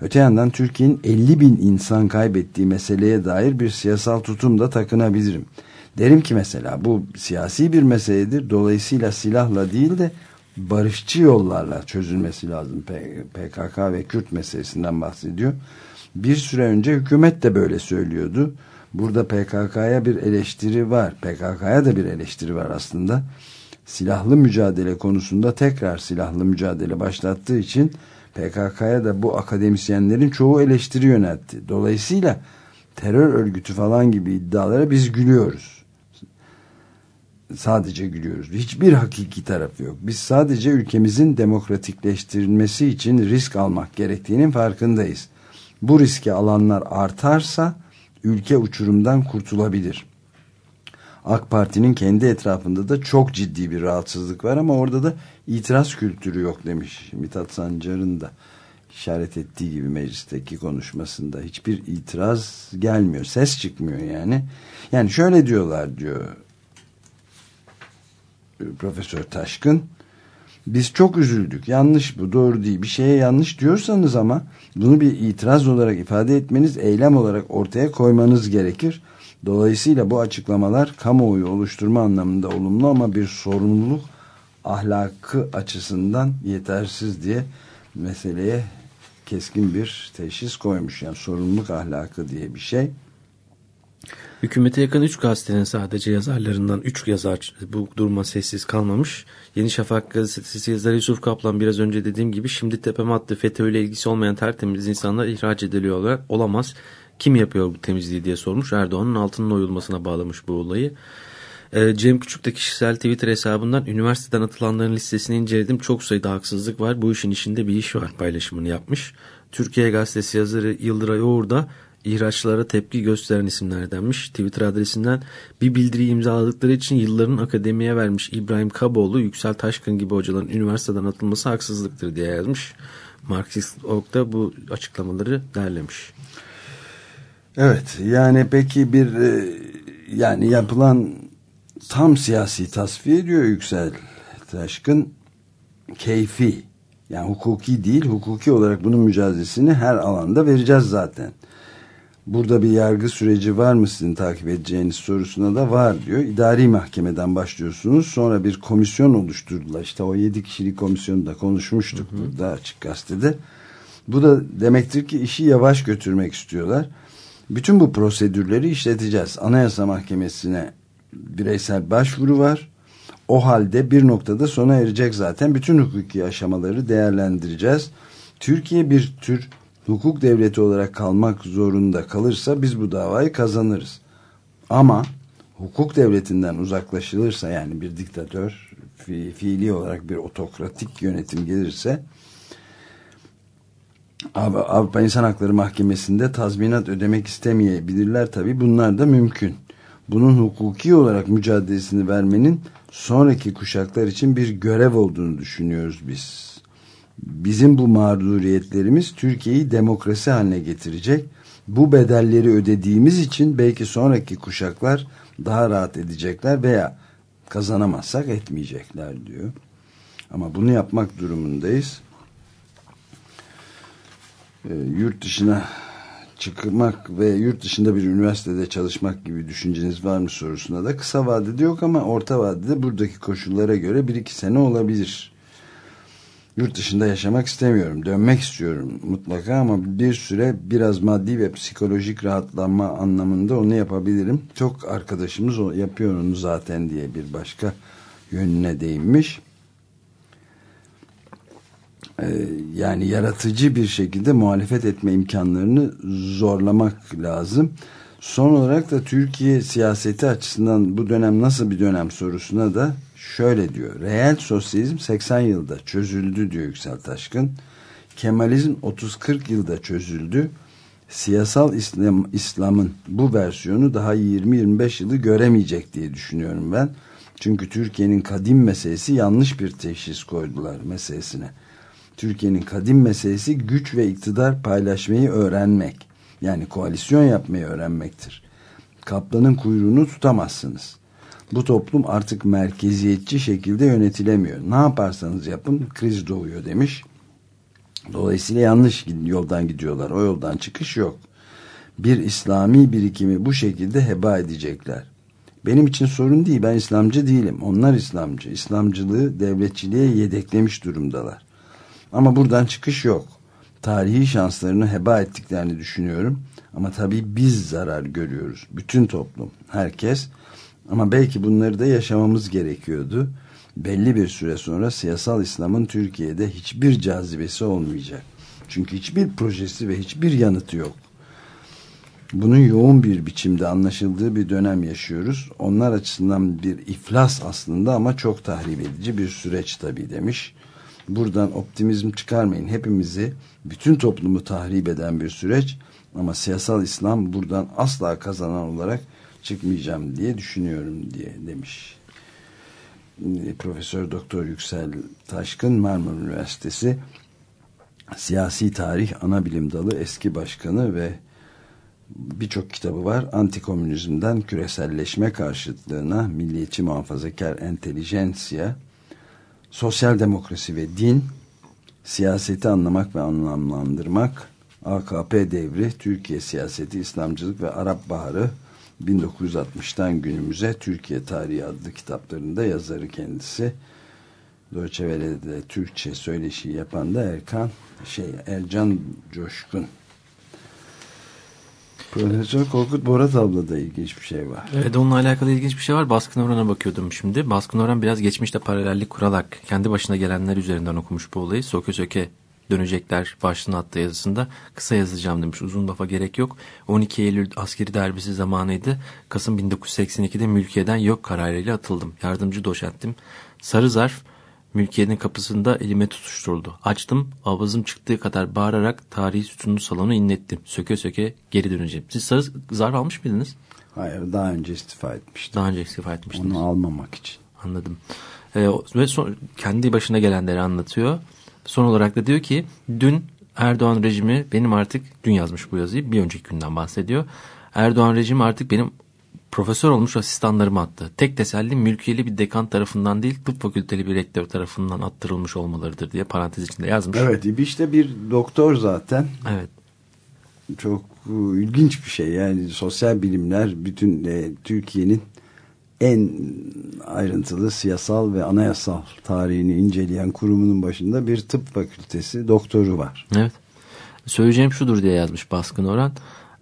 öte yandan Türkiye'nin 50 bin insan kaybettiği meseleye dair bir siyasal tutum da takınabilirim. Derim ki mesela bu siyasi bir meseledir. Dolayısıyla silahla değil de barışçı yollarla çözülmesi lazım. PKK ve Kürt meselesinden bahsediyor. Bir süre önce hükümet de böyle söylüyordu. Burada PKK'ya bir eleştiri var. PKK'ya da bir eleştiri var aslında. Silahlı mücadele konusunda tekrar silahlı mücadele başlattığı için PKK'ya da bu akademisyenlerin çoğu eleştiri yöneltti. Dolayısıyla terör örgütü falan gibi iddialara biz gülüyoruz. Sadece gülüyoruz. Hiçbir hakiki tarafı yok. Biz sadece ülkemizin demokratikleştirilmesi için risk almak gerektiğinin farkındayız. Bu riski alanlar artarsa ülke uçurumdan kurtulabilir. AK Parti'nin kendi etrafında da çok ciddi bir rahatsızlık var ama orada da itiraz kültürü yok demiş Mithat Sancar'ın da işaret ettiği gibi meclisteki konuşmasında hiçbir itiraz gelmiyor. Ses çıkmıyor yani. Yani şöyle diyorlar diyor Profesör Taşkın biz çok üzüldük. Yanlış bu doğru değil. Bir şeye yanlış diyorsanız ama bunu bir itiraz olarak ifade etmeniz, eylem olarak ortaya koymanız gerekir. Dolayısıyla bu açıklamalar kamuoyu oluşturma anlamında olumlu ama bir sorumluluk ahlakı açısından yetersiz diye meseleye keskin bir teşhis koymuş. Yani sorumluluk ahlakı diye bir şey. Hükümete yakın 3 gazetenin sadece yazarlarından 3 yazar bu duruma sessiz kalmamış. Yeni Şafak gazetesi yazarı Yusuf Kaplan biraz önce dediğim gibi şimdi tepeme attı FETÖ ile ilgisi olmayan tertemiz insanlar ihraç ediliyorlar. Olamaz. Kim yapıyor bu temizliği diye sormuş. Erdoğan'ın altının oyulmasına bağlamış bu olayı. Ee, Cem Küçük de kişisel Twitter hesabından üniversiteden atılanların listesini inceledim. Çok sayıda haksızlık var. Bu işin içinde bir iş var paylaşımını yapmış. Türkiye Gazetesi yazarı Yıldıray Oğur da ihraçlara tepki gösteren isimlerdenmiş. Twitter adresinden bir bildiri imzaladıkları için yılların akademiye vermiş İbrahim Kaboğlu, Yüksel Taşkın gibi hocaların üniversiteden atılması haksızlıktır diye yazmış. Marksist da bu açıklamaları derlemiş. Evet yani peki bir e, yani yapılan tam siyasi tasfiye diyor Yüksel Taşkın keyfi yani hukuki değil hukuki olarak bunun mücadelesini her alanda vereceğiz zaten burada bir yargı süreci var mı sizin takip edeceğiniz sorusuna da var diyor. İdari mahkemeden başlıyorsunuz. Sonra bir komisyon oluşturdular. İşte o yedi kişilik komisyonu da konuşmuştuk hı hı. burada açık gazetede. Bu da demektir ki işi yavaş götürmek istiyorlar. Bütün bu prosedürleri işleteceğiz. Anayasa Mahkemesi'ne bireysel başvuru var. O halde bir noktada sona erecek zaten. Bütün hukuki aşamaları değerlendireceğiz. Türkiye bir tür hukuk devleti olarak kalmak zorunda kalırsa biz bu davayı kazanırız. Ama hukuk devletinden uzaklaşılırsa yani bir diktatör fi, fiili olarak bir otokratik yönetim gelirse Avrupa İnsan Hakları Mahkemesi'nde tazminat ödemek istemeyebilirler tabi bunlar da mümkün. Bunun hukuki olarak mücadelesini vermenin sonraki kuşaklar için bir görev olduğunu düşünüyoruz biz. Bizim bu mağduriyetlerimiz Türkiye'yi demokrasi haline getirecek. Bu bedelleri ödediğimiz için belki sonraki kuşaklar daha rahat edecekler veya kazanamazsak etmeyecekler diyor. Ama bunu yapmak durumundayız. E, yurt dışına çıkmak ve yurt dışında bir üniversitede çalışmak gibi düşünceniz var mı sorusuna da kısa vadede yok ama orta vadede buradaki koşullara göre bir iki sene olabilir. Yurt dışında yaşamak istemiyorum. Dönmek istiyorum mutlaka ama bir süre biraz maddi ve psikolojik rahatlanma anlamında onu yapabilirim. Çok arkadaşımız yapıyor onu zaten diye bir başka yönüne değinmiş. Ee, yani yaratıcı bir şekilde muhalefet etme imkanlarını zorlamak lazım. Son olarak da Türkiye siyaseti açısından bu dönem nasıl bir dönem sorusuna da şöyle diyor. Reel sosyalizm 80 yılda çözüldü diyor Yüksel Taşkın. Kemalizm 30-40 yılda çözüldü. Siyasal İslam, İslam'ın bu versiyonu daha 20-25 yılı göremeyecek diye düşünüyorum ben. Çünkü Türkiye'nin kadim meselesi yanlış bir teşhis koydular meselesine. Türkiye'nin kadim meselesi güç ve iktidar paylaşmayı öğrenmek. Yani koalisyon yapmayı öğrenmektir. Kaplanın kuyruğunu tutamazsınız. Bu toplum artık merkeziyetçi şekilde yönetilemiyor. Ne yaparsanız yapın kriz doğuyor demiş. Dolayısıyla yanlış yoldan gidiyorlar. O yoldan çıkış yok. Bir İslami birikimi bu şekilde heba edecekler. Benim için sorun değil. Ben İslamcı değilim. Onlar İslamcı. İslamcılığı devletçiliğe yedeklemiş durumdalar. Ama buradan çıkış yok. Tarihi şanslarını heba ettiklerini düşünüyorum. Ama tabii biz zarar görüyoruz. Bütün toplum, herkes. Ama belki bunları da yaşamamız gerekiyordu. Belli bir süre sonra siyasal İslam'ın Türkiye'de hiçbir cazibesi olmayacak. Çünkü hiçbir projesi ve hiçbir yanıtı yok. Bunun yoğun bir biçimde anlaşıldığı bir dönem yaşıyoruz. Onlar açısından bir iflas aslında ama çok tahrip edici bir süreç tabii demiş. Buradan optimizm çıkarmayın. Hepimizi, bütün toplumu tahrip eden bir süreç ama siyasal İslam buradan asla kazanan olarak çıkmayacağım diye düşünüyorum diye demiş. Profesör Doktor Yüksel Taşkın Marmara Üniversitesi Siyasi Tarih Ana Bilim Dalı eski başkanı ve birçok kitabı var. Antikomünizmden küreselleşme karşıtlığına milliyetçi muhafazakar entelijensiya sosyal demokrasi ve din, siyaseti anlamak ve anlamlandırmak, AKP devri, Türkiye siyaseti, İslamcılık ve Arap Baharı 1960'tan günümüze Türkiye Tarihi adlı kitaplarında yazarı kendisi. Deutsche Welle'de Türkçe söyleşi yapan da Erkan şey Ercan Coşkun Profesör Korkut Borat abla ilginç bir şey var. Evet onunla alakalı ilginç bir şey var. Baskın Orhan'a bakıyordum şimdi. Baskın Orhan biraz geçmişte paralellik kurarak kendi başına gelenler üzerinden okumuş bu olayı. Söke söke dönecekler başlığını attığı yazısında kısa yazacağım demiş. Uzun lafa gerek yok. 12 Eylül askeri derbisi zamanıydı. Kasım 1982'de mülkiyeden yok kararıyla atıldım. Yardımcı doçenttim. Sarı zarf mülkiyetin kapısında elime tutuşturuldu. Açtım, avazım çıktığı kadar bağırarak tarihi sütunlu salonu inlettim. Söke söke geri döneceğim. Siz sarı zarf almış mıydınız? Hayır, daha önce istifa etmiştim. Daha önce istifa etmiştim. Onu almamak için. Anladım. Ee, ve son, kendi başına gelenleri anlatıyor. Son olarak da diyor ki, dün Erdoğan rejimi benim artık, dün yazmış bu yazıyı, bir önceki günden bahsediyor. Erdoğan rejimi artık benim profesör olmuş asistanlarımı attı. Tek teselli mülkiyeli bir dekan tarafından değil tıp fakülteli bir rektör tarafından attırılmış olmalarıdır diye parantez içinde yazmış. Evet işte bir doktor zaten. Evet. Çok ilginç bir şey yani sosyal bilimler bütün e, Türkiye'nin en ayrıntılı siyasal ve anayasal tarihini inceleyen kurumunun başında bir tıp fakültesi doktoru var. Evet. Söyleyeceğim şudur diye yazmış Baskın Orhan.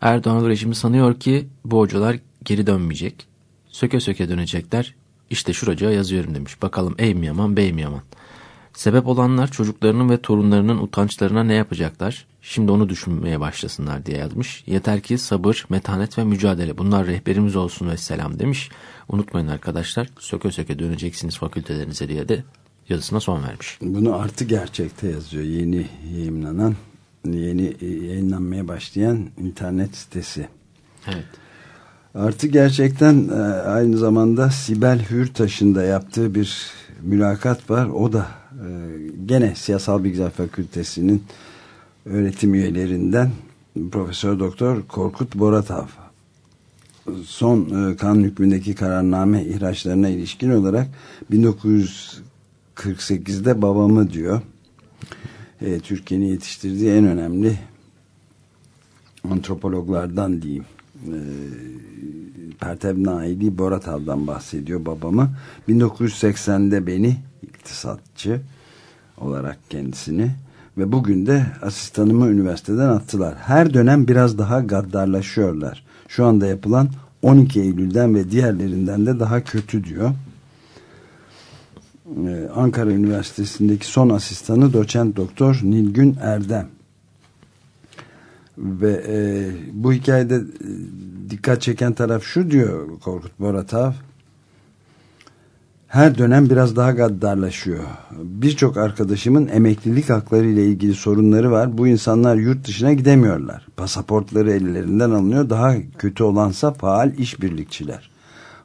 Erdoğan rejimi sanıyor ki bu hocalar geri dönmeyecek. Söke söke dönecekler. İşte şuraca yazıyorum demiş. Bakalım ey mi yaman bey mi yaman. Sebep olanlar çocuklarının ve torunlarının utançlarına ne yapacaklar? Şimdi onu düşünmeye başlasınlar diye yazmış. Yeter ki sabır, metanet ve mücadele bunlar rehberimiz olsun ve selam demiş. Unutmayın arkadaşlar söke söke döneceksiniz fakültelerinize diye de yazısına son vermiş. Bunu artı gerçekte yazıyor. Yeni yayınlanan, yeni yayınlanmaya başlayan internet sitesi. Evet. Artı gerçekten e, aynı zamanda Sibel Hürtaş'ın da yaptığı bir mülakat var. O da e, gene Siyasal Bilgiler Fakültesi'nin öğretim üyelerinden Profesör Doktor Korkut Boratav son e, kanun hükmündeki kararname ihraçlarına ilişkin olarak 1948'de babamı diyor. Türkiye'nin yetiştirdiği en önemli antropologlardan diyeyim. E, Pertev Naili Boratav'dan bahsediyor babamı. 1980'de beni iktisatçı olarak kendisini ve bugün de asistanımı üniversiteden attılar. Her dönem biraz daha gaddarlaşıyorlar. Şu anda yapılan 12 Eylül'den ve diğerlerinden de daha kötü diyor. Ee, Ankara Üniversitesi'ndeki son asistanı doçent doktor Nilgün Erdem. Ve e, bu hikayede e, dikkat çeken taraf şu diyor Korkut Boratav her dönem biraz daha gaddarlaşıyor. Birçok arkadaşımın emeklilik hakları ile ilgili sorunları var. Bu insanlar yurt dışına gidemiyorlar. Pasaportları ellerinden alınıyor. Daha kötü olansa faal işbirlikçiler.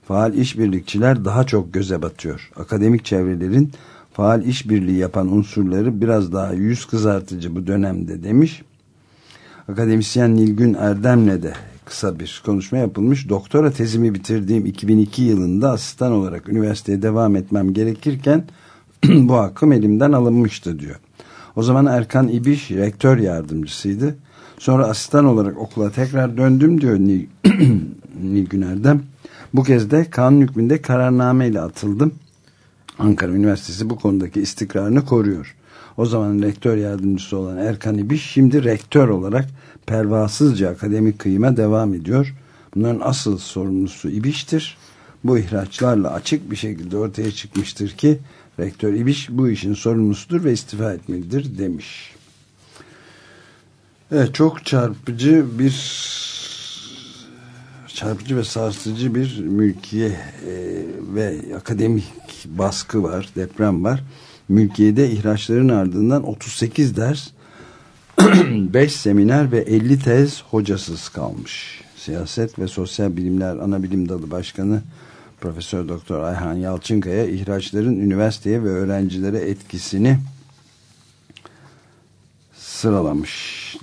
Faal işbirlikçiler daha çok göze batıyor. Akademik çevrelerin faal işbirliği yapan unsurları biraz daha yüz kızartıcı bu dönemde demiş. Akademisyen Nilgün Erdem'le de kısa bir konuşma yapılmış. Doktora tezimi bitirdiğim 2002 yılında asistan olarak üniversiteye devam etmem gerekirken bu hakkım elimden alınmıştı diyor. O zaman Erkan İbiş rektör yardımcısıydı. Sonra asistan olarak okula tekrar döndüm diyor Nil, Nilgün Erdem. Bu kez de kanun hükmünde kararnameyle atıldım. Ankara Üniversitesi bu konudaki istikrarını koruyor. O zaman rektör yardımcısı olan Erkan İbiş şimdi rektör olarak pervasızca akademik kıyıma devam ediyor. Bunların asıl sorumlusu İbiş'tir. Bu ihraçlarla açık bir şekilde ortaya çıkmıştır ki rektör İbiş bu işin sorumlusudur ve istifa etmelidir demiş. Evet çok çarpıcı bir çarpıcı ve sarsıcı bir mülkiye e, ve akademik baskı var, deprem var. Mülkiyede ihraçların ardından 38 ders 5 seminer ve 50 tez hocasız kalmış. Siyaset ve Sosyal Bilimler Anabilim Dalı Başkanı Profesör Doktor Ayhan Yalçınkaya ihraçların üniversiteye ve öğrencilere etkisini sıralamış.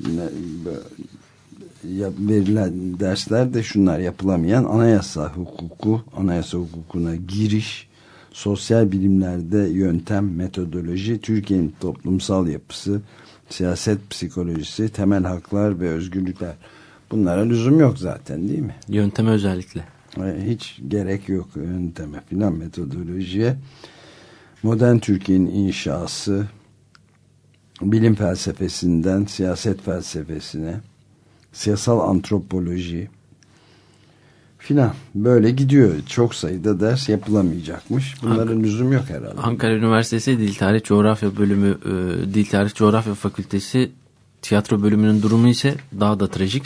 Verilen dersler de şunlar yapılamayan anayasa hukuku, anayasa hukukuna giriş, sosyal bilimlerde yöntem, metodoloji, Türkiye'nin toplumsal yapısı, siyaset psikolojisi, temel haklar ve özgürlükler. Bunlara lüzum yok zaten değil mi? Yönteme özellikle. Hiç gerek yok yönteme filan metodolojiye. Modern Türkiye'nin inşası, bilim felsefesinden siyaset felsefesine, siyasal antropoloji, filan böyle gidiyor. Çok sayıda ders yapılamayacakmış. Bunların Ank lüzum yok herhalde. Ankara Üniversitesi Dil Tarih Coğrafya Bölümü e, Dil Tarih Coğrafya Fakültesi tiyatro bölümünün durumu ise daha da trajik.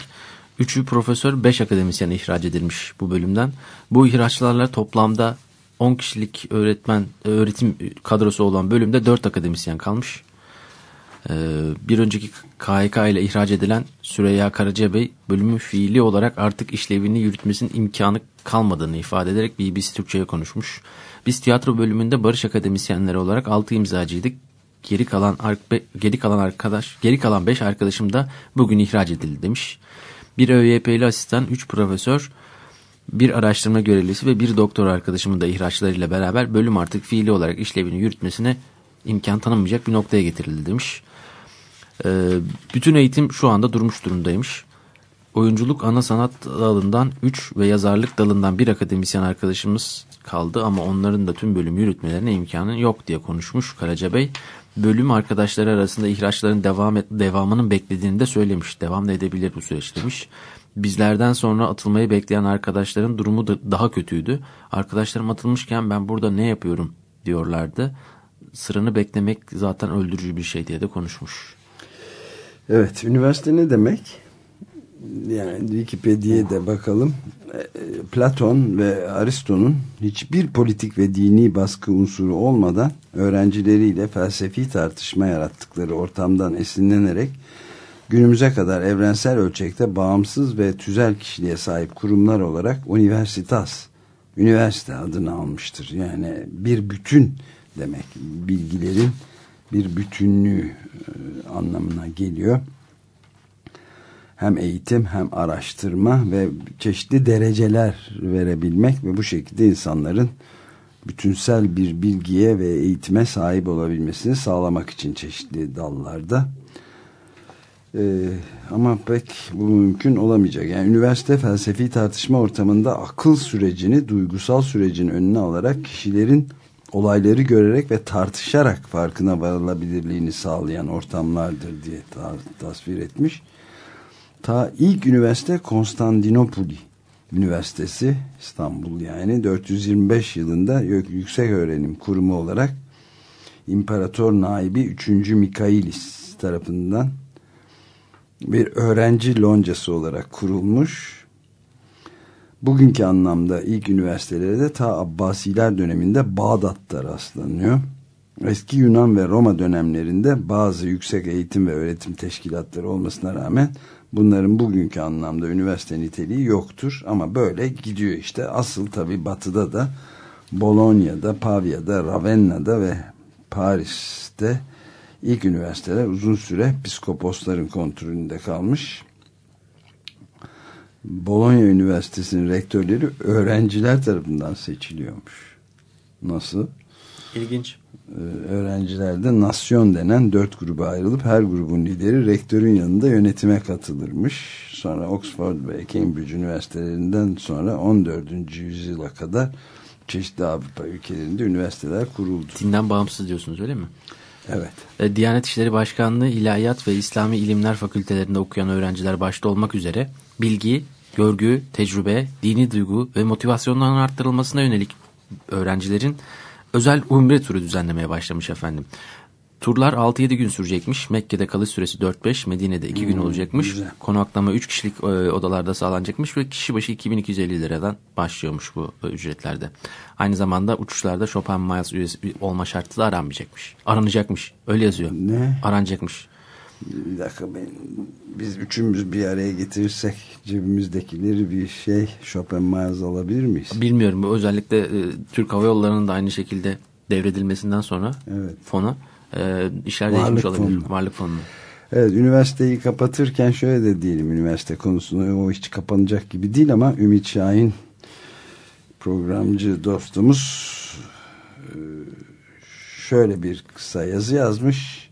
Üçü profesör, beş akademisyen ihraç edilmiş bu bölümden. Bu ihraçlarla toplamda 10 kişilik öğretmen öğretim kadrosu olan bölümde 4 akademisyen kalmış. Ee, bir önceki KHK ile ihraç edilen Süreyya Karaca Bey bölümü fiili olarak artık işlevini yürütmesinin imkanı kalmadığını ifade ederek BBC Türkçe'ye konuşmuş. Biz tiyatro bölümünde barış akademisyenleri olarak 6 imzacıydık. Geri kalan geri kalan arkadaş, geri kalan 5 arkadaşım da bugün ihraç edildi demiş. Bir ÖYP'li asistan, 3 profesör, bir araştırma görevlisi ve bir doktor arkadaşımın da ihraçlarıyla beraber bölüm artık fiili olarak işlevini yürütmesine imkan tanınmayacak bir noktaya getirildi demiş. Ee, bütün eğitim şu anda durmuş durumdaymış. Oyunculuk ana sanat dalından 3 ve yazarlık dalından bir akademisyen arkadaşımız kaldı ama onların da tüm bölüm yürütmelerine imkanı yok diye konuşmuş Karaca Bey. Bölüm arkadaşları arasında ihraçların devam et, devamının beklediğini de söylemiş. Devam da edebilir bu süreç demiş. Bizlerden sonra atılmayı bekleyen arkadaşların durumu da daha kötüydü. Arkadaşlarım atılmışken ben burada ne yapıyorum diyorlardı. sırrını beklemek zaten öldürücü bir şey diye de konuşmuş. Evet, üniversite ne demek? Yani Wikipedia'ya de bakalım. E, Platon ve Aristo'nun hiçbir politik ve dini baskı unsuru olmadan öğrencileriyle felsefi tartışma yarattıkları ortamdan esinlenerek günümüze kadar evrensel ölçekte bağımsız ve tüzel kişiliğe sahip kurumlar olarak Universitas, üniversite adını almıştır. Yani bir bütün demek bilgilerin bir bütünlüğü e, anlamına geliyor. Hem eğitim hem araştırma ve çeşitli dereceler verebilmek ve bu şekilde insanların bütünsel bir bilgiye ve eğitime sahip olabilmesini sağlamak için çeşitli dallarda. Ee, ama pek bu mümkün olamayacak. Yani üniversite felsefi tartışma ortamında akıl sürecini, duygusal sürecin önüne alarak kişilerin olayları görerek ve tartışarak farkına varılabilirliğini sağlayan ortamlardır diye ta tasvir etmiş. Ta ilk üniversite Konstantinopoli Üniversitesi İstanbul yani 425 yılında yüksek öğrenim kurumu olarak İmparator Naibi 3. Mikailis tarafından bir öğrenci loncası olarak kurulmuş. Bugünkü anlamda ilk üniversitelere de ta Abbasiler döneminde Bağdat'ta rastlanıyor. Eski Yunan ve Roma dönemlerinde bazı yüksek eğitim ve öğretim teşkilatları olmasına rağmen bunların bugünkü anlamda üniversite niteliği yoktur. Ama böyle gidiyor işte. Asıl tabi batıda da Bolonya'da, Pavya'da, Ravenna'da ve Paris'te ilk üniversiteler uzun süre psikoposların kontrolünde kalmış. Bologna Üniversitesi'nin rektörleri öğrenciler tarafından seçiliyormuş. Nasıl? İlginç. Ee, öğrencilerde nasyon denen dört gruba ayrılıp her grubun lideri rektörün yanında yönetime katılırmış. Sonra Oxford ve Cambridge üniversitelerinden sonra 14. yüzyıla kadar çeşitli Avrupa ülkelerinde üniversiteler kuruldu. Dinden bağımsız diyorsunuz öyle mi? Evet. E, Diyanet İşleri Başkanlığı İlahiyat ve İslami İlimler Fakültelerinde okuyan öğrenciler başta olmak üzere bilgi, görgü, tecrübe, dini duygu ve motivasyonların arttırılmasına yönelik öğrencilerin özel umre turu düzenlemeye başlamış efendim. Turlar 6-7 gün sürecekmiş. Mekke'de kalış süresi 4-5, Medine'de 2 gün Hmm, olacakmış. güzel. Konaklama 3 kişilik e, odalarda sağlanacakmış ve kişi başı 2250 liradan başlıyormuş bu e, ücretlerde. Aynı zamanda uçuşlarda Chopin Miles üyesi olma şartı da aranmayacakmış. Aranacakmış. Öyle yazıyor. Ne? Aranacakmış. Bir dakika ben, biz üçümüz bir araya getirirsek cebimizdekileri bir şey Chopin Miles alabilir miyiz? Bilmiyorum. Özellikle e, Türk Hava Yolları'nın da aynı şekilde devredilmesinden sonra Evet. fona e, işler Varlık değişmiş olabilir. fonuna. Varlık fonuna. Evet üniversiteyi kapatırken şöyle de diyelim üniversite konusunu o hiç kapanacak gibi değil ama Ümit Şahin programcı dostumuz e, şöyle bir kısa yazı yazmış.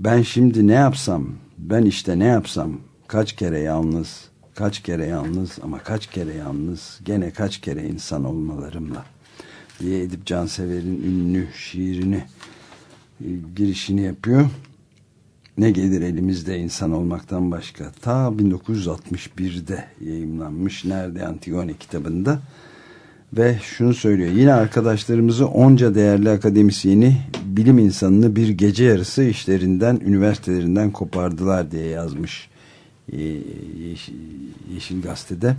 Ben şimdi ne yapsam, ben işte ne yapsam, kaç kere yalnız, kaç kere yalnız ama kaç kere yalnız, gene kaç kere insan olmalarımla diye Edip Cansever'in ünlü şiirini e, girişini yapıyor. Ne gelir elimizde insan olmaktan başka. Ta 1961'de yayımlanmış Nerede Antigone kitabında. Ve şunu söylüyor. Yine arkadaşlarımızı onca değerli akademisyeni, bilim insanını bir gece yarısı işlerinden, üniversitelerinden kopardılar diye yazmış e, Yeşil, Yeşil Gazete'de.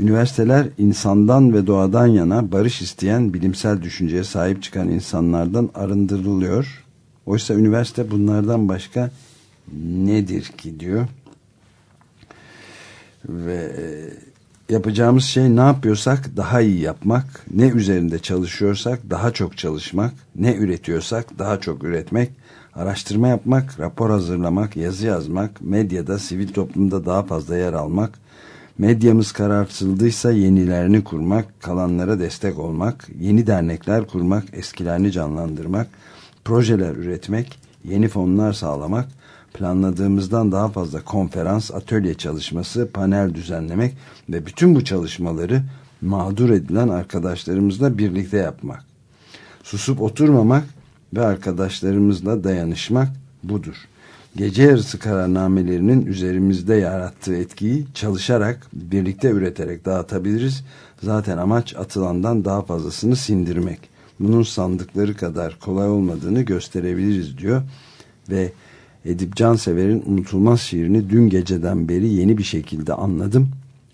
Üniversiteler insandan ve doğadan yana barış isteyen, bilimsel düşünceye sahip çıkan insanlardan arındırılıyor. Oysa üniversite bunlardan başka nedir ki diyor. Ve yapacağımız şey ne yapıyorsak daha iyi yapmak, ne üzerinde çalışıyorsak daha çok çalışmak, ne üretiyorsak daha çok üretmek, araştırma yapmak, rapor hazırlamak, yazı yazmak, medyada, sivil toplumda daha fazla yer almak, medyamız kararsıldıysa yenilerini kurmak, kalanlara destek olmak, yeni dernekler kurmak, eskilerini canlandırmak, projeler üretmek, yeni fonlar sağlamak, planladığımızdan daha fazla konferans, atölye çalışması, panel düzenlemek ve bütün bu çalışmaları mağdur edilen arkadaşlarımızla birlikte yapmak. Susup oturmamak ve arkadaşlarımızla dayanışmak budur. Gece yarısı kararnamelerinin üzerimizde yarattığı etkiyi çalışarak, birlikte üreterek dağıtabiliriz. Zaten amaç atılandan daha fazlasını sindirmek. bunun sandıkları kadar kolay olmadığını gösterebiliriz diyor. Ve Edip Cansever'in unutulmaz şiirini dün geceden beri yeni bir şekilde anladım.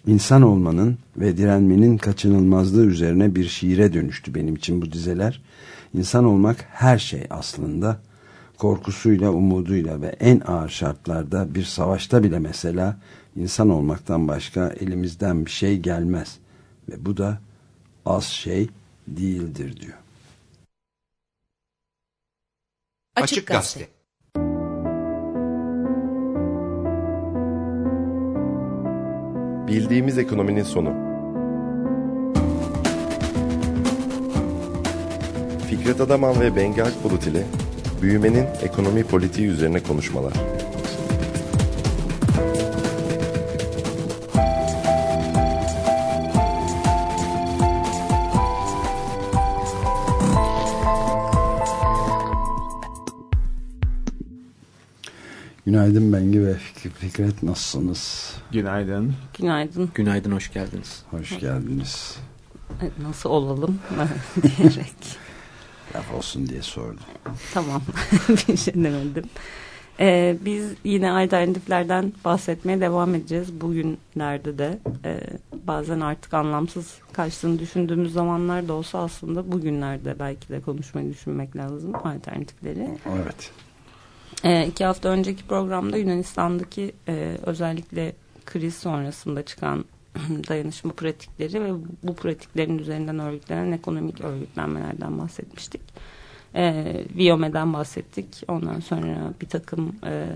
İnsan olmanın ve direnmenin kaçınılmazlığı üzerine bir şiire dönüştü benim için bu dizeler. İnsan olmak her şey aslında korkusuyla, umuduyla ve en ağır şartlarda bir savaşta bile mesela insan olmaktan başka elimizden bir şey gelmez. Ve bu da az şey değildir diyor. Açık Gazete Bildiğimiz ekonominin sonu. Fikret Adaman ve Bengi Akbulut ile büyümenin ekonomi politiği üzerine konuşmalar. Günaydın Bengi ve Fikret nasılsınız? Günaydın. Günaydın. Günaydın, hoş geldiniz. Hoş geldiniz. Nasıl olalım diyerek. Laf olsun diye sordum. tamam. bir şey demedim. Ee, biz yine alternatiflerden bahsetmeye devam edeceğiz. Bugünlerde de e, bazen artık anlamsız kaçtığını düşündüğümüz zamanlar da olsa aslında bugünlerde belki de konuşmayı düşünmek lazım alternatifleri. Evet. E, iki hafta önceki programda Yunanistan'daki e, özellikle kriz sonrasında çıkan dayanışma pratikleri ve bu pratiklerin üzerinden örgütlenen ekonomik örgütlenmelerden bahsetmiştik. E, Viome'den bahsettik. Ondan sonra bir takım e,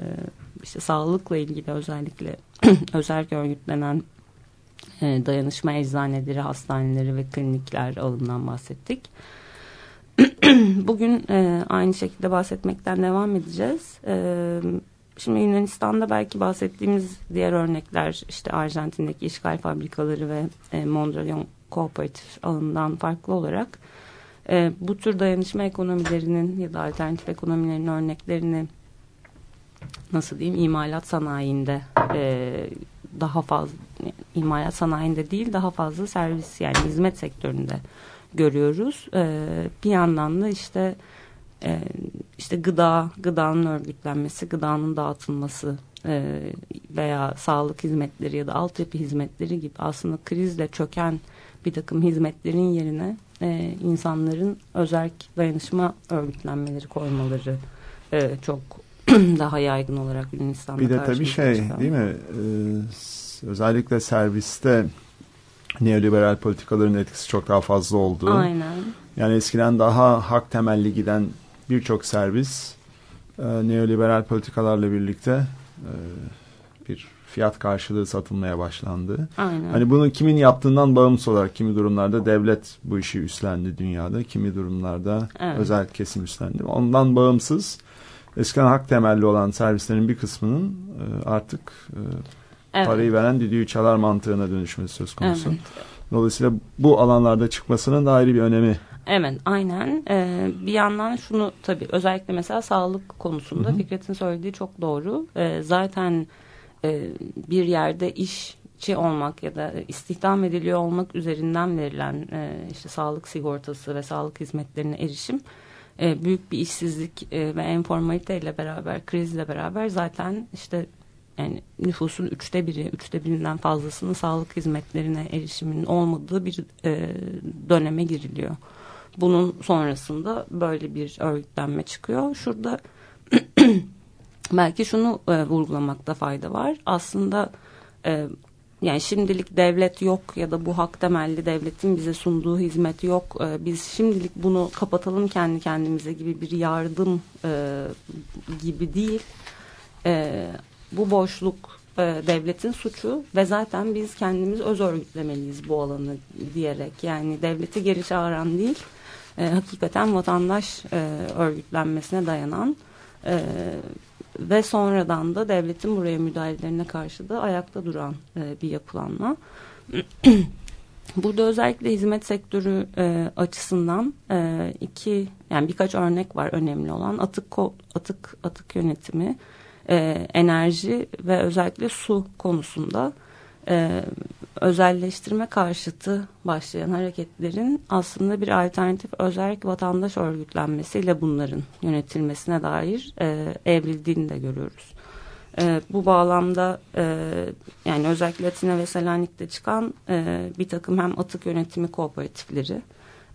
işte sağlıkla ilgili özellikle özel örgütlenen e, dayanışma eczaneleri, hastaneleri ve klinikler ağından bahsettik. Bugün e, aynı şekilde bahsetmekten devam edeceğiz. E, şimdi Yunanistan'da belki bahsettiğimiz diğer örnekler işte Arjantin'deki işgal fabrikaları ve e, Mondragon Kooperatif alanından farklı olarak e, bu tür dayanışma ekonomilerinin ya da alternatif ekonomilerin örneklerini nasıl diyeyim imalat sanayinde e, daha fazla imalat sanayinde değil daha fazla servis yani hizmet sektöründe görüyoruz. E, bir yandan da işte e, işte gıda, gıdanın örgütlenmesi, gıdanın dağıtılması e, veya sağlık hizmetleri ya da altyapı hizmetleri gibi aslında krizle çöken bir takım hizmetlerin yerine e, insanların özel dayanışma örgütlenmeleri koymaları e, çok daha yaygın olarak Yunanistan'da Bir de tabii şey çıkan. değil mi? Ee, özellikle serviste neoliberal politikaların etkisi çok daha fazla oldu. Aynen. Yani eskiden daha hak temelli giden birçok servis e, neoliberal politikalarla birlikte e, bir fiyat karşılığı satılmaya başlandı. Aynen. Hani bunu kimin yaptığından bağımsız olarak kimi durumlarda devlet bu işi üstlendi dünyada, kimi durumlarda evet. özel kesim üstlendi. Ondan bağımsız eskiden hak temelli olan servislerin bir kısmının e, artık e, evet. parayı veren düdüğü çalar mantığına dönüşmesi söz konusu. Evet. Dolayısıyla bu alanlarda çıkmasının da ayrı bir önemi Evet aynen. Ee, bir yandan şunu tabii özellikle mesela sağlık konusunda Fikret'in söylediği çok doğru. Ee, zaten e, bir yerde işçi olmak ya da istihdam ediliyor olmak üzerinden verilen e, işte sağlık sigortası ve sağlık hizmetlerine erişim e, büyük bir işsizlik e, ve enformalite ile beraber krizle beraber zaten işte yani nüfusun üçte biri, üçte birinden fazlasının sağlık hizmetlerine erişimin olmadığı bir e, döneme giriliyor. Bunun sonrasında böyle bir örgütlenme çıkıyor. Şurada belki şunu e, vurgulamakta fayda var. Aslında e, yani şimdilik devlet yok ya da bu hak temelli devletin bize sunduğu hizmet yok. E, biz şimdilik bunu kapatalım kendi kendimize gibi bir yardım e, gibi değil. E, bu boşluk e, devletin suçu ve zaten biz kendimiz öz örgütlemeliyiz bu alanı diyerek. Yani devleti geri çağıran değil, e, hakikaten vatandaş e, örgütlenmesine dayanan e, ve sonradan da devletin buraya müdahalelerine karşı da ayakta duran e, bir yapılanma. Burada özellikle hizmet sektörü e, açısından e, iki yani birkaç örnek var önemli olan atık atık atık yönetimi, e, enerji ve özellikle su konusunda e, özelleştirme karşıtı başlayan hareketlerin aslında bir alternatif özellik vatandaş örgütlenmesiyle bunların yönetilmesine dair e, evrildiğini de görüyoruz. E, bu bağlamda e, yani özellikle Latina ve Selanik'te çıkan e, bir takım hem atık yönetimi kooperatifleri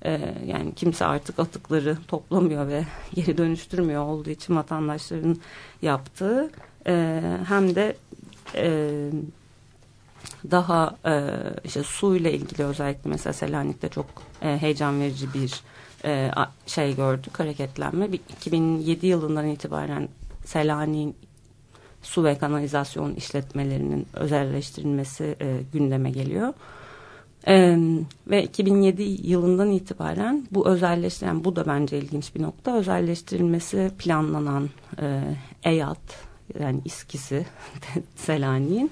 e, yani kimse artık atıkları toplamıyor ve geri dönüştürmüyor olduğu için vatandaşların yaptığı e, hem de e, daha e, işte su ile ilgili özellikle mesela Selanik'te çok e, heyecan verici bir e, şey gördük hareketlenme. 2007 yılından itibaren Selanik'in su ve kanalizasyon işletmelerinin özelleştirilmesi e, gündeme geliyor. E, ve 2007 yılından itibaren bu özelleştiren, bu da bence ilginç bir nokta, özelleştirilmesi planlanan e, EYAT yani iskisi Selanik'in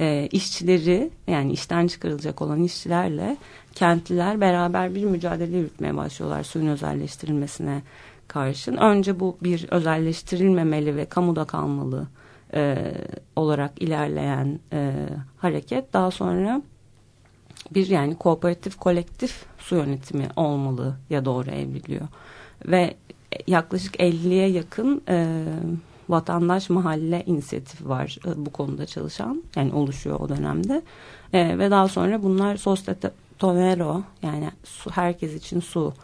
e, işçileri yani işten çıkarılacak olan işçilerle kentliler beraber bir mücadele yürütmeye başlıyorlar suyun özelleştirilmesine karşın. Önce bu bir özelleştirilmemeli ve kamuda kalmalı e, olarak ilerleyen e, hareket daha sonra bir yani kooperatif kolektif su yönetimi olmalı ya doğru evriliyor ve yaklaşık 50'ye yakın e, vatandaş mahalle inisiyatifi var e, bu konuda çalışan yani oluşuyor o dönemde e, ve daha sonra bunlar Sostet Tonero yani su, herkes için su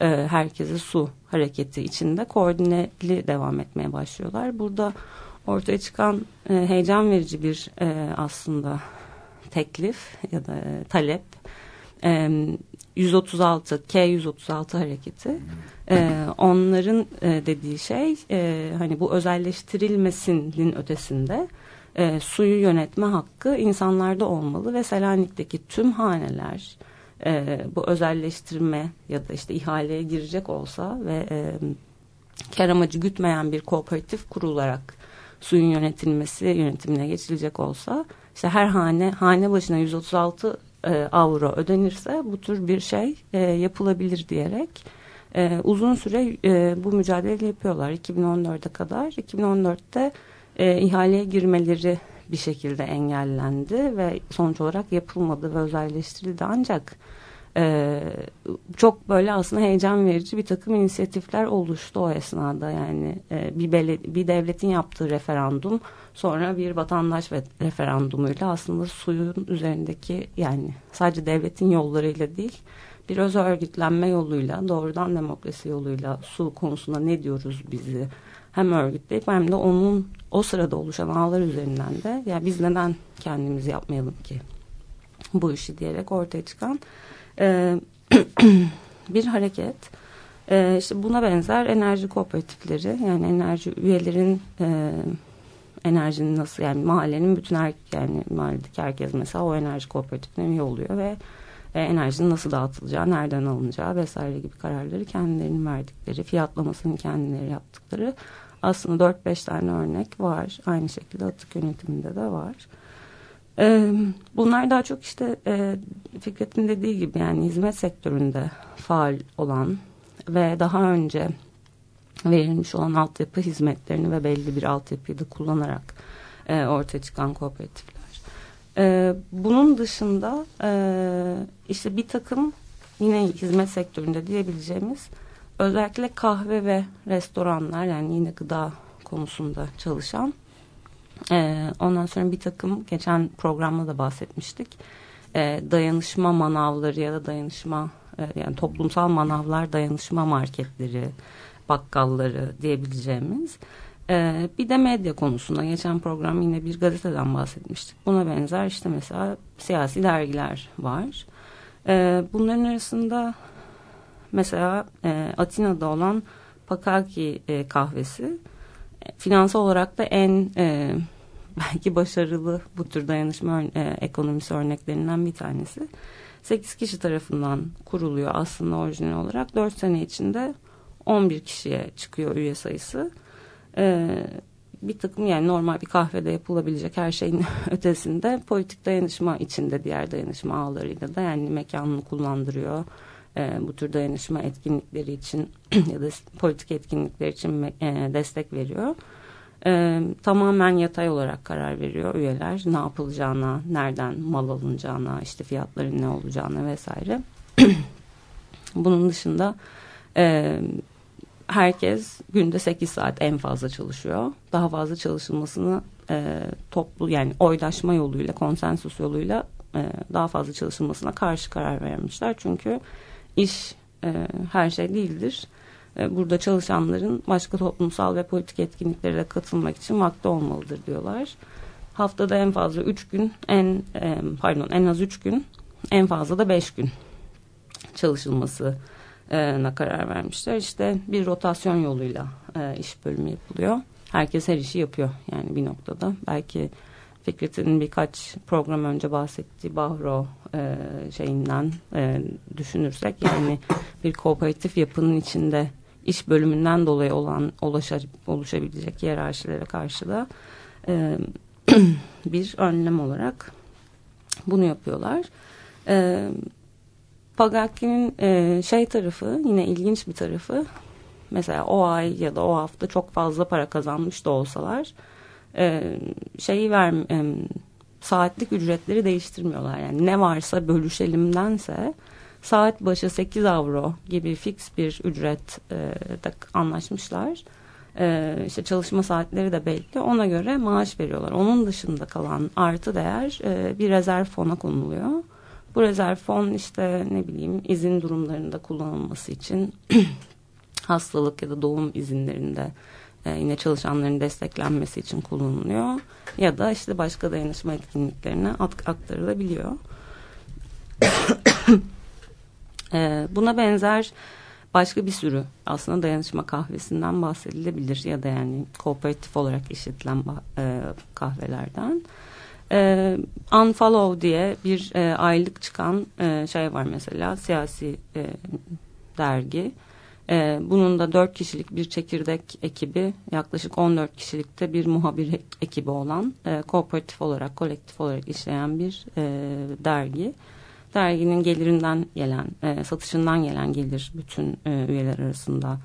e, herkese su hareketi içinde koordineli devam etmeye başlıyorlar. Burada ortaya çıkan e, heyecan verici bir e, aslında teklif ya da e, talep e, 136 K136 hareketi. E, onların e, dediği şey e, hani bu özelleştirilmesinin ötesinde e, suyu yönetme hakkı insanlarda olmalı ve Selanik'teki tüm haneler e, bu özelleştirme ya da işte ihaleye girecek olsa ve e, kar amacı gütmeyen bir kooperatif kurularak suyun yönetilmesi yönetimine geçilecek olsa işte her hane hane başına 136 e, avro ödenirse bu tür bir şey e, yapılabilir diyerek e, uzun süre e, bu mücadele yapıyorlar 2014'e kadar. 2014'te e, ihaleye girmeleri bir şekilde engellendi ve sonuç olarak yapılmadı ve özelleştirildi ancak e, çok böyle aslında heyecan verici bir takım inisiyatifler oluştu o esnada. Yani e, bir, beled- bir devletin yaptığı referandum sonra bir vatandaş ve referandumuyla aslında suyun üzerindeki yani sadece devletin yollarıyla değil bir öz örgütlenme yoluyla doğrudan demokrasi yoluyla su konusunda ne diyoruz bizi hem örgütleyip hem de onun o sırada oluşan ağlar üzerinden de ya biz neden kendimizi yapmayalım ki bu işi diyerek ortaya çıkan e, bir hareket. E, işte buna benzer enerji kooperatifleri yani enerji üyelerin e, enerjinin nasıl yani mahallenin bütün her yani mahalledeki herkes mesela o enerji kooperatifine üye oluyor ve e, enerjinin nasıl dağıtılacağı, nereden alınacağı vesaire gibi kararları kendilerinin verdikleri, fiyatlamasını kendileri yaptıkları aslında 4-5 tane örnek var. Aynı şekilde atık yönetiminde de var. E, bunlar daha çok işte e, Fikret'in dediği gibi yani hizmet sektöründe faal olan ve daha önce verilmiş olan altyapı hizmetlerini ve belli bir altyapıyı da kullanarak e, ortaya çıkan kooperatifler. E, bunun dışında işte bir takım yine hizmet sektöründe diyebileceğimiz özellikle kahve ve restoranlar yani yine gıda konusunda çalışan e, ondan sonra bir takım geçen programda da bahsetmiştik e, dayanışma manavları ya da dayanışma e, yani toplumsal manavlar dayanışma marketleri bakkalları diyebileceğimiz ee, bir de medya konusunda geçen program yine bir gazeteden bahsetmiştik. Buna benzer işte mesela siyasi dergiler var. Ee, bunların arasında mesela e, Atina'da olan Pakaki e, kahvesi e, finansal olarak da en e, belki başarılı bu tür dayanışma e, ekonomisi örneklerinden bir tanesi. 8 kişi tarafından kuruluyor aslında orijinal olarak. 4 sene içinde 11 kişiye çıkıyor üye sayısı e, bir takım yani normal bir kahvede yapılabilecek her şeyin ötesinde politik dayanışma içinde diğer dayanışma ağlarıyla da yani mekanını kullandırıyor. E, bu tür dayanışma etkinlikleri için ya da politik etkinlikler için e, destek veriyor. e, tamamen yatay olarak karar veriyor üyeler. Ne yapılacağına, nereden mal alınacağına, işte fiyatların ne olacağına vesaire. Bunun dışında herkes günde 8 saat en fazla çalışıyor. Daha fazla çalışılmasını toplu yani oylaşma yoluyla, konsensus yoluyla daha fazla çalışılmasına karşı karar vermişler. Çünkü iş e, her şey değildir. E, burada çalışanların başka toplumsal ve politik etkinliklere katılmak için vakti olmalıdır diyorlar. Haftada en fazla 3 gün, en e, pardon en az 3 gün, en fazla da 5 gün çalışılması na karar vermişler. İşte bir rotasyon yoluyla e, iş bölümü yapılıyor. Herkes her işi yapıyor yani bir noktada. Belki Fikret'in birkaç program önce bahsettiği Bahro e, şeyinden e, düşünürsek yani bir kooperatif yapının içinde iş bölümünden dolayı olan ulaşa, oluşabilecek hiyerarşilere karşı da e, bir önlem olarak bunu yapıyorlar. E, Pagaki'nin e, şey tarafı yine ilginç bir tarafı mesela o ay ya da o hafta çok fazla para kazanmış da olsalar e, şeyi ver e, saatlik ücretleri değiştirmiyorlar. Yani ne varsa bölüşelimdense saat başı 8 avro gibi fix bir ücret e, anlaşmışlar. E, işte çalışma saatleri de belli. Ona göre maaş veriyorlar. Onun dışında kalan artı değer bir rezerv fona konuluyor. Bu rezerv fon işte ne bileyim izin durumlarında kullanılması için hastalık ya da doğum izinlerinde e, yine çalışanların desteklenmesi için kullanılıyor. Ya da işte başka dayanışma etkinliklerine aktarılabiliyor. e, buna benzer başka bir sürü aslında dayanışma kahvesinden bahsedilebilir ya da yani kooperatif olarak işletilen e, kahvelerden. E, Unfollow diye bir aylık çıkan şey var mesela siyasi e, dergi. E, bunun da dört kişilik bir çekirdek ekibi yaklaşık 14 kişilikte bir muhabir ekibi olan e, kooperatif olarak kolektif olarak işleyen bir e, dergi. Derginin gelirinden gelen e, satışından gelen gelir bütün üyeler arasında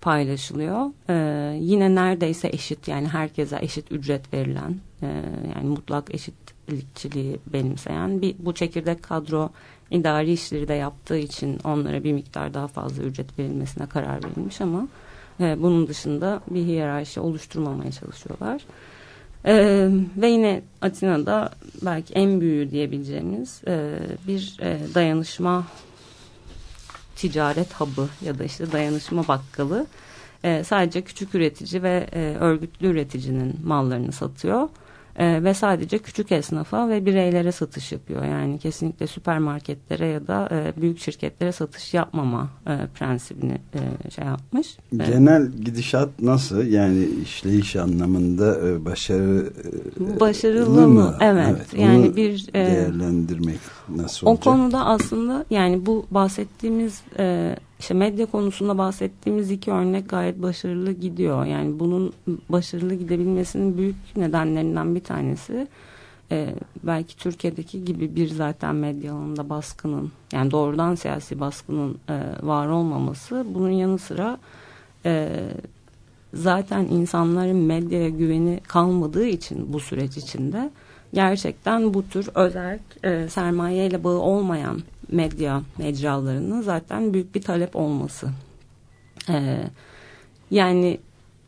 paylaşılıyor. Ee, yine neredeyse eşit yani herkese eşit ücret verilen yani mutlak eşitlikçiliği benimseyen bir bu çekirdek kadro idari işleri de yaptığı için onlara bir miktar daha fazla ücret verilmesine karar verilmiş ama e, bunun dışında bir hiyerarşi oluşturmamaya çalışıyorlar. Ee, ve yine Atina'da belki en büyüğü diyebileceğimiz e, bir e, dayanışma ticaret hub'ı ya da işte dayanışma bakkalı e, sadece küçük üretici ve e, örgütlü üreticinin mallarını satıyor e, ve sadece küçük esnafa ve bireylere satış yapıyor. Yani kesinlikle süpermarketlere ya da e, büyük şirketlere satış yapmama e, prensibini e, şey yapmış. E, Genel gidişat nasıl? Yani işleyiş anlamında e, başarı e, başarılı mı? Evet. evet yani bir e, değerlendirmek nasıl olacak? O konuda aslında yani bu bahsettiğimiz e, işte medya konusunda bahsettiğimiz iki örnek gayet başarılı gidiyor. Yani bunun başarılı gidebilmesinin büyük nedenlerinden bir tanesi e, belki Türkiye'deki gibi bir zaten medya alanında baskının yani doğrudan siyasi baskının e, var olmaması. Bunun yanı sıra e, zaten insanların medyaya güveni kalmadığı için bu süreç içinde gerçekten bu tür özel e, sermayeyle bağı olmayan medya mecralarının zaten büyük bir talep olması. Ee, yani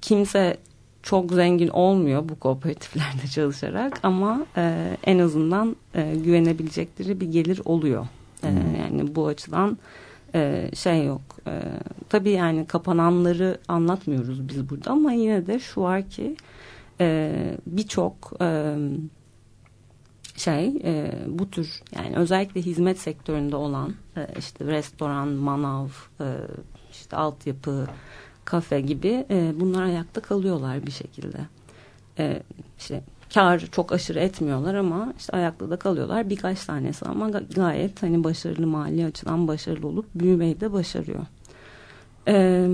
kimse çok zengin olmuyor bu kooperatiflerde çalışarak ama e, en azından e, güvenebilecekleri bir gelir oluyor. E, yani bu açıdan e, şey yok. E, tabii yani kapananları anlatmıyoruz biz burada ama yine de şu var ki e, birçok e, şey e, bu tür yani özellikle hizmet sektöründe olan e, işte restoran, manav, e, işte altyapı, kafe gibi e, bunlar ayakta kalıyorlar bir şekilde. E, işte kar çok aşırı etmiyorlar ama işte ayakta da kalıyorlar. Birkaç tanesi ama gayet hani başarılı mali açıdan başarılı olup büyümeyi de başarıyor. E,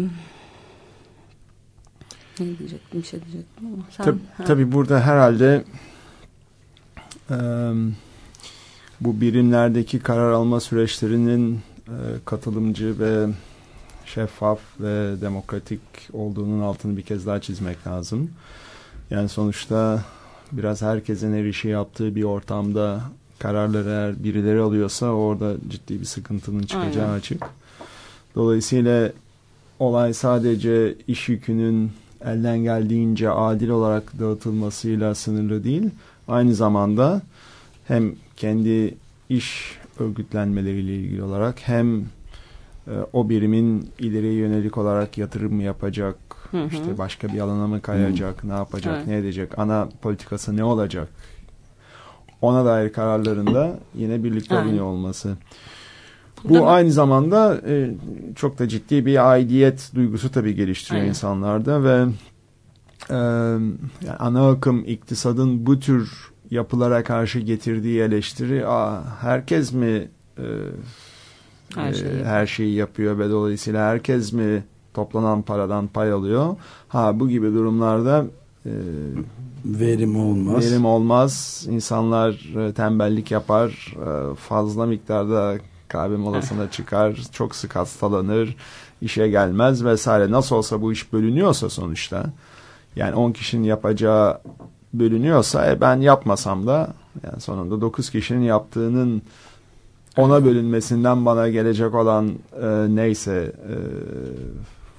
ne diyecektim bir şey diyecektim ama sen, Tab Tabii burada herhalde bu birimlerdeki karar alma süreçlerinin katılımcı ve şeffaf ve demokratik olduğunun altını bir kez daha çizmek lazım. Yani sonuçta biraz herkesin her işi yaptığı bir ortamda kararları eğer birileri alıyorsa orada ciddi bir sıkıntının çıkacağı Aynen. açık. Dolayısıyla olay sadece iş yükünün elden geldiğince adil olarak dağıtılmasıyla sınırlı değil. Aynı zamanda hem kendi iş örgütlenmeleriyle ilgili olarak hem e, o birimin ileriye yönelik olarak yatırım mı yapacak, hı hı. işte başka bir alana mı kayacak, hı. ne yapacak, evet. ne edecek, ana politikası ne olacak ona dair kararlarında yine birlikte alınıyor olması. Bu Değil aynı zamanda e, çok da ciddi bir aidiyet duygusu tabii geliştiriyor Aynen. insanlarda ve e, yani ana akım iktisadın bu tür yapılara karşı getirdiği eleştiri Aa, herkes mi e, her, şeyi. e, her şeyi yapıyor ve dolayısıyla herkes mi toplanan paradan pay alıyor. Ha bu gibi durumlarda e, verim olmaz. Verim olmaz. İnsanlar e, tembellik yapar. E, fazla miktarda kahve molasına çıkar. Çok sık hastalanır. işe gelmez vesaire. Nasıl olsa bu iş bölünüyorsa sonuçta. Yani 10 kişinin yapacağı bölünüyorsa e, ben yapmasam da yani sonunda 9 kişinin yaptığının ona bölünmesinden bana gelecek olan e, neyse e,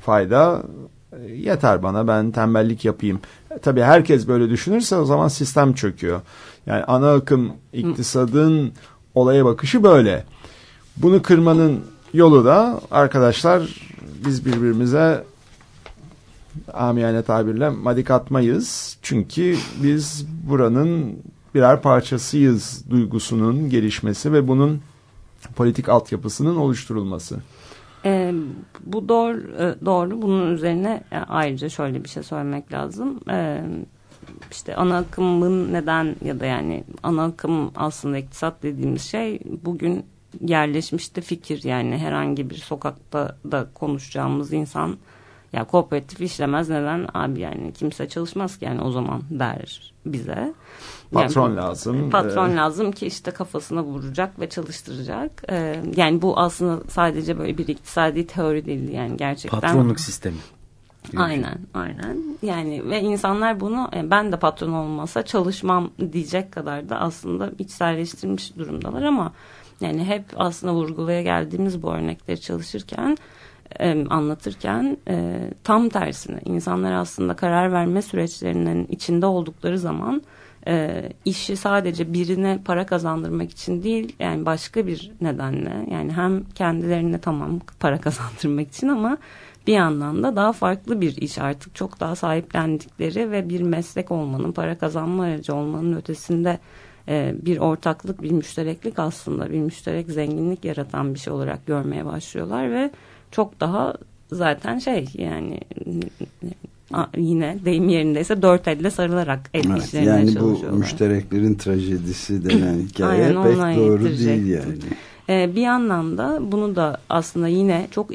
fayda e, yeter bana ben tembellik yapayım. E, tabii herkes böyle düşünürse o zaman sistem çöküyor. Yani ana akım iktisadın olaya bakışı böyle. Bunu kırmanın yolu da arkadaşlar biz birbirimize amiyane tabirle madik atmayız. Çünkü biz buranın birer parçasıyız duygusunun gelişmesi ve bunun politik altyapısının oluşturulması. E, bu doğru, e, doğru. Bunun üzerine e, ayrıca şöyle bir şey söylemek lazım. E, işte ana akımın neden ya da yani ana akım aslında iktisat dediğimiz şey bugün yerleşmişti fikir yani herhangi bir sokakta da konuşacağımız insan ya kooperatif işlemez neden abi yani kimse çalışmaz ki yani o zaman der bize. Patron yani, lazım. Patron ee... lazım ki işte kafasına vuracak ve çalıştıracak. Ee, yani bu aslında sadece böyle bir iktisadi teori değil yani gerçekten. Patronluk sistemi. Aynen, aynen. Yani ve insanlar bunu e, ben de patron olmasa çalışmam diyecek kadar da aslında içselleştirmiş durumdalar ama yani hep aslında vurgulaya geldiğimiz bu örnekleri çalışırken e, anlatırken e, tam tersine insanlar aslında karar verme süreçlerinin içinde oldukları zaman e, işi sadece birine para kazandırmak için değil yani başka bir nedenle yani hem kendilerine tamam para kazandırmak için ama bir yandan da daha farklı bir iş artık çok daha sahiplendikleri ve bir meslek olmanın para kazanma aracı olmanın ötesinde e, bir ortaklık bir müştereklik aslında bir müşterek zenginlik yaratan bir şey olarak görmeye başlıyorlar ve çok daha zaten şey yani yine deyim yerindeyse dört elle sarılarak el evet, işlerine yani çalışıyorlar. Yani bu müştereklerin trajedisi denen hikaye Aynen, pek doğru değil yani. Ee, bir yandan da bunu da aslında yine çok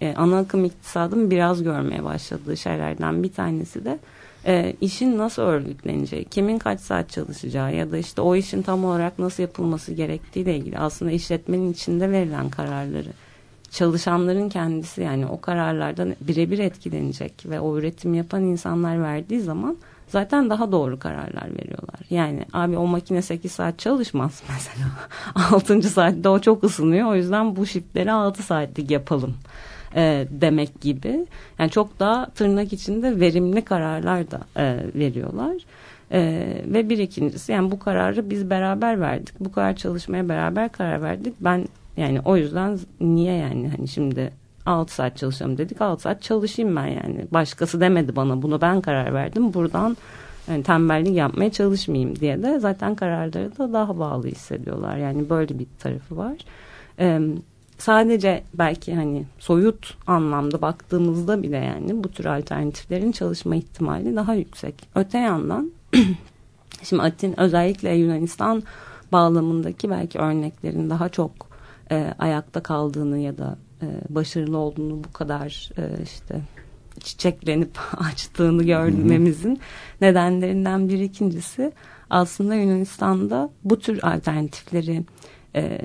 e, ana akım iktisadın biraz görmeye başladığı şeylerden bir tanesi de e, işin nasıl örgütleneceği, kimin kaç saat çalışacağı ya da işte o işin tam olarak nasıl yapılması gerektiği ile ilgili aslında işletmenin içinde verilen kararları çalışanların kendisi yani o kararlardan birebir etkilenecek ve o üretim yapan insanlar verdiği zaman zaten daha doğru kararlar veriyorlar. Yani abi o makine 8 saat çalışmaz mesela. 6. saatte o çok ısınıyor. O yüzden bu shiftleri 6 saatlik yapalım e, demek gibi. Yani çok daha tırnak içinde verimli kararlar da e, veriyorlar. Ee, ve bir ikincisi yani bu kararı biz beraber verdik. Bu kadar çalışmaya beraber karar verdik. Ben yani o yüzden niye yani hani şimdi 6 saat çalışalım dedik 6 saat çalışayım ben yani. Başkası demedi bana bunu ben karar verdim. Buradan yani tembellik yapmaya çalışmayayım diye de zaten kararları da daha bağlı hissediyorlar. Yani böyle bir tarafı var. Ee, sadece belki hani soyut anlamda baktığımızda bile yani bu tür alternatiflerin çalışma ihtimali daha yüksek. Öte yandan şimdi Atin özellikle Yunanistan bağlamındaki belki örneklerin daha çok e, ayakta kaldığını ya da e, başarılı olduğunu bu kadar e, işte çiçeklenip açtığını görmemizin nedenlerinden bir ikincisi aslında Yunanistan'da bu tür alternatifleri e,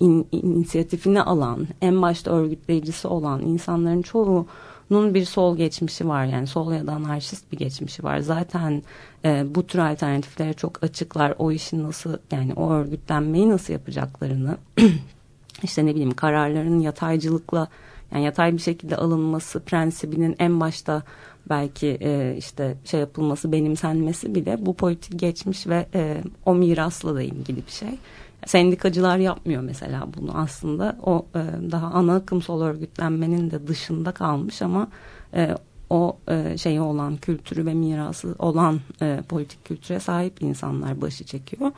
in, inisiyatifini alan en başta örgütleyicisi olan insanların çoğu Nun bir sol geçmişi var yani sol ya da anarşist bir geçmişi var. Zaten e, bu tür alternatiflere çok açıklar. O işin nasıl yani o örgütlenmeyi nasıl yapacaklarını işte ne bileyim kararların yataycılıkla yani yatay bir şekilde alınması prensibinin en başta belki e, işte şey yapılması benimsenmesi bile bu politik geçmiş ve e, o mirasla da ilgili bir şey. Sendikacılar yapmıyor mesela bunu aslında o e, daha ana akım sol örgütlenmenin de dışında kalmış ama e, o e, şeyi olan kültürü ve mirası olan e, politik kültüre sahip insanlar başı çekiyor.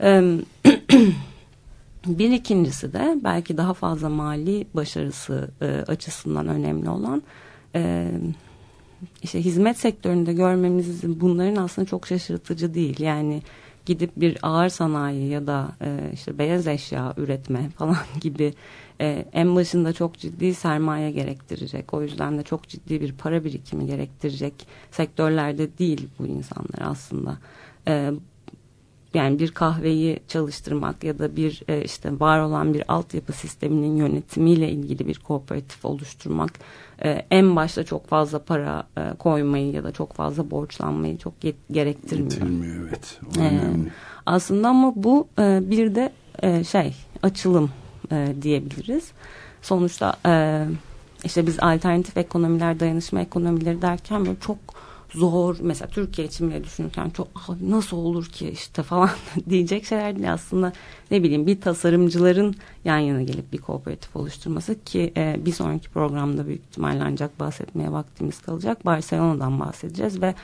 E, bir ikincisi de belki daha fazla mali başarısı e, açısından önemli olan e, işte hizmet sektöründe görmemiz bunların aslında çok şaşırtıcı değil. Yani gidip bir ağır sanayi ya da e, işte beyaz eşya üretme falan gibi e, en başında çok ciddi sermaye gerektirecek. O yüzden de çok ciddi bir para birikimi gerektirecek sektörlerde değil bu insanlar aslında. E, yani bir kahveyi çalıştırmak ya da bir e, işte var olan bir altyapı sisteminin yönetimiyle ilgili bir kooperatif oluşturmak e, en başta çok fazla para e, koymayı ya da çok fazla borçlanmayı çok gerektirmiyor. Getirmiyor evet. O e, aslında ama bu e, bir de e, şey açılım e, diyebiliriz. Sonuçta e, işte biz alternatif ekonomiler, dayanışma ekonomileri derken böyle çok zor mesela Türkiye için bile düşünürken çok nasıl olur ki işte falan diyecek şeyler değil aslında ne bileyim bir tasarımcıların yan yana gelip bir kooperatif oluşturması ki e, bir sonraki programda büyük ihtimalle ancak bahsetmeye vaktimiz kalacak Barcelona'dan bahsedeceğiz ve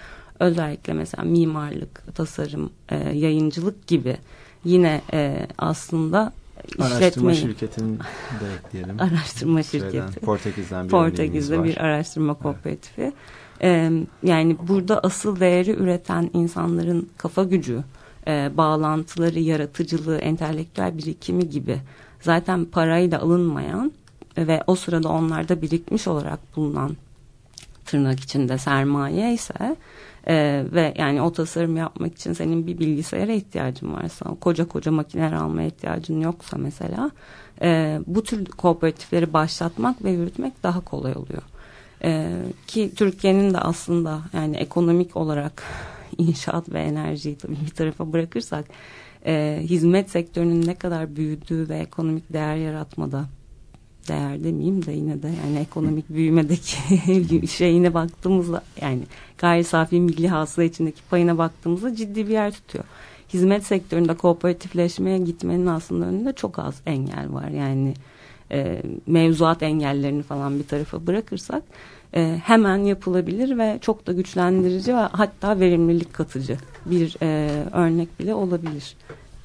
özellikle mesela mimarlık, tasarım, e, yayıncılık gibi yine e, aslında Araştırma şirketinin de ekleyelim. Araştırma şirketi. Şeyden, Portekiz'den bir Portekiz'de bir araştırma kooperatifi. Evet. E, yani burada asıl değeri üreten insanların kafa gücü, e, bağlantıları, yaratıcılığı, entelektüel birikimi gibi zaten parayla alınmayan ve o sırada onlarda birikmiş olarak bulunan tırnak içinde sermaye ise e, ve yani o tasarım yapmak için senin bir bilgisayara ihtiyacın varsa koca koca makineler almaya ihtiyacın yoksa mesela e, bu tür kooperatifleri başlatmak ve yürütmek daha kolay oluyor. Ee, ki Türkiye'nin de aslında yani ekonomik olarak inşaat ve enerjiyi tabii bir tarafa bırakırsak e, hizmet sektörünün ne kadar büyüdüğü ve ekonomik değer yaratmada değer demeyeyim de yine de yani ekonomik büyümedeki şeyine baktığımızda yani gayri safi milli hasıla içindeki payına baktığımızda ciddi bir yer tutuyor. Hizmet sektöründe kooperatifleşmeye gitmenin aslında önünde çok az engel var. Yani e, mevzuat engellerini falan bir tarafa bırakırsak e, hemen yapılabilir ve çok da güçlendirici ve hatta verimlilik katıcı bir e, örnek bile olabilir.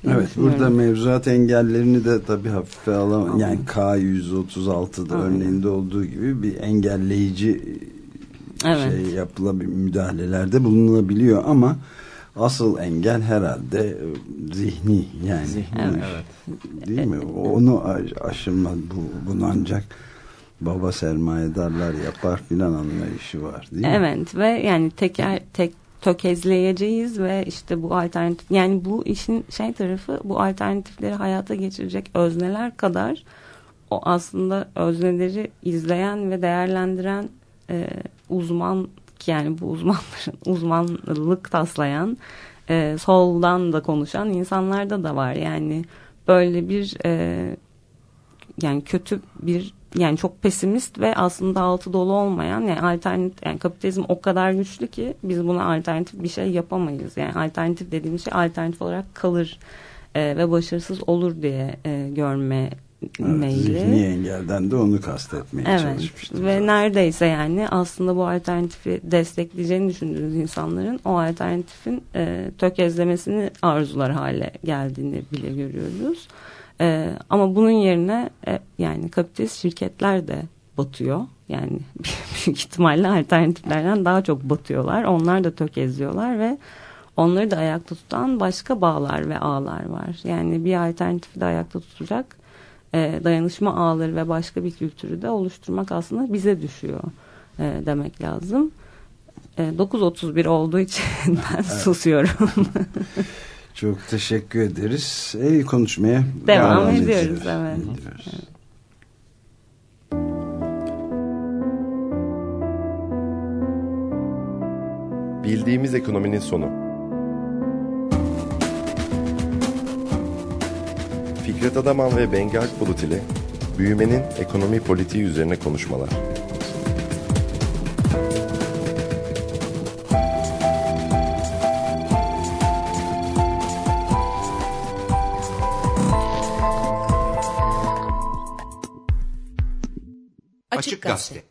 Evet burada mevzuat engellerini de tabii hafife alamam. Yani K136'da örneğinde olduğu gibi bir engelleyici evet. şey yapılabilir müdahalelerde bulunabiliyor ama asıl engel herhalde e, zihni yani. Zihni evet. Değil mi? Onu aşılma bu, bunu ancak baba sermayedarlar yapar filan anlayışı var değil mi? Evet ve yani teker tek tökezleyeceğiz ve işte bu alternatif yani bu işin şey tarafı bu alternatifleri hayata geçirecek özneler kadar o aslında özneleri izleyen ve değerlendiren e, uzman yani bu uzmanların uzmanlık taslayan e, soldan da konuşan insanlarda da var yani böyle bir e, yani kötü bir yani çok pesimist ve aslında altı dolu olmayan yani alternatif yani kapitalizm o kadar güçlü ki biz buna alternatif bir şey yapamayız. Yani alternatif dediğimiz şey alternatif olarak kalır e, ve başarısız olur diye e, görme meyli. Zihni engelden de onu kastetmeye evet, çalışmıştım. Ve zaten. neredeyse yani aslında bu alternatifi destekleyeceğini düşündüğünüz insanların o alternatifin e, tökezlemesini arzular hale geldiğini bile görüyoruz. E, ama bunun yerine e, yani kapitalist şirketler de batıyor. Yani büyük ihtimalle alternatiflerden daha çok batıyorlar. Onlar da tökezliyorlar ve onları da ayakta tutan başka bağlar ve ağlar var. Yani bir alternatifi de ayakta tutacak e, dayanışma ağları ve başka bir kültürü de oluşturmak aslında bize düşüyor e, demek lazım. E, 9.31 olduğu için ben susuyorum. Çok teşekkür ederiz. İyi konuşmaya devam, devam ediyoruz. ediyoruz. Evet. ediyoruz. Bildiğimiz ekonominin sonu. Fikret Adaman ve Bengi Akbulut ile büyümenin ekonomi politiği üzerine konuşmalar. Açık Gazete.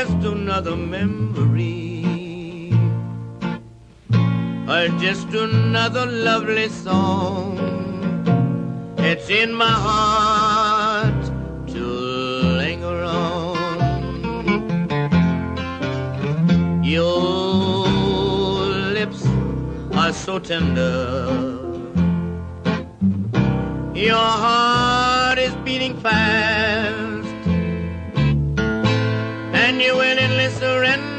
Just another memory? or just another lovely song. It's in my heart to linger on. Your lips are so tender. Your heart is beating fast, you will surrender.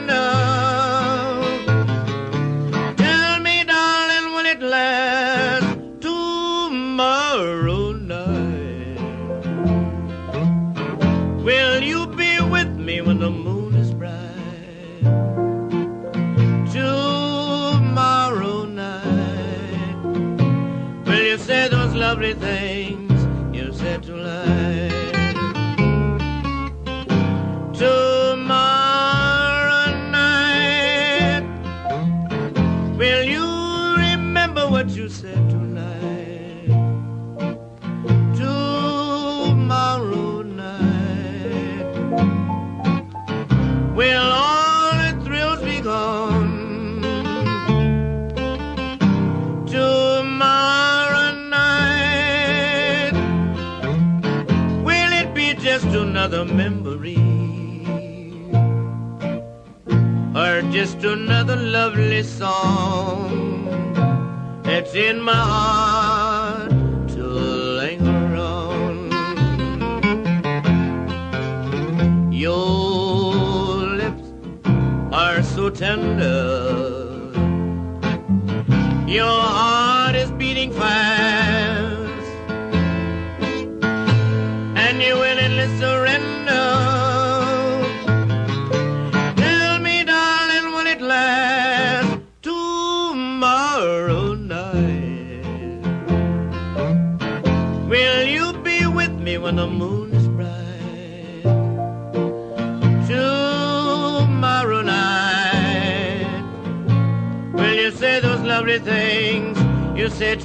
Another lovely song. That's in my heart to linger on. Your lips are so tender, your heart is beating fast,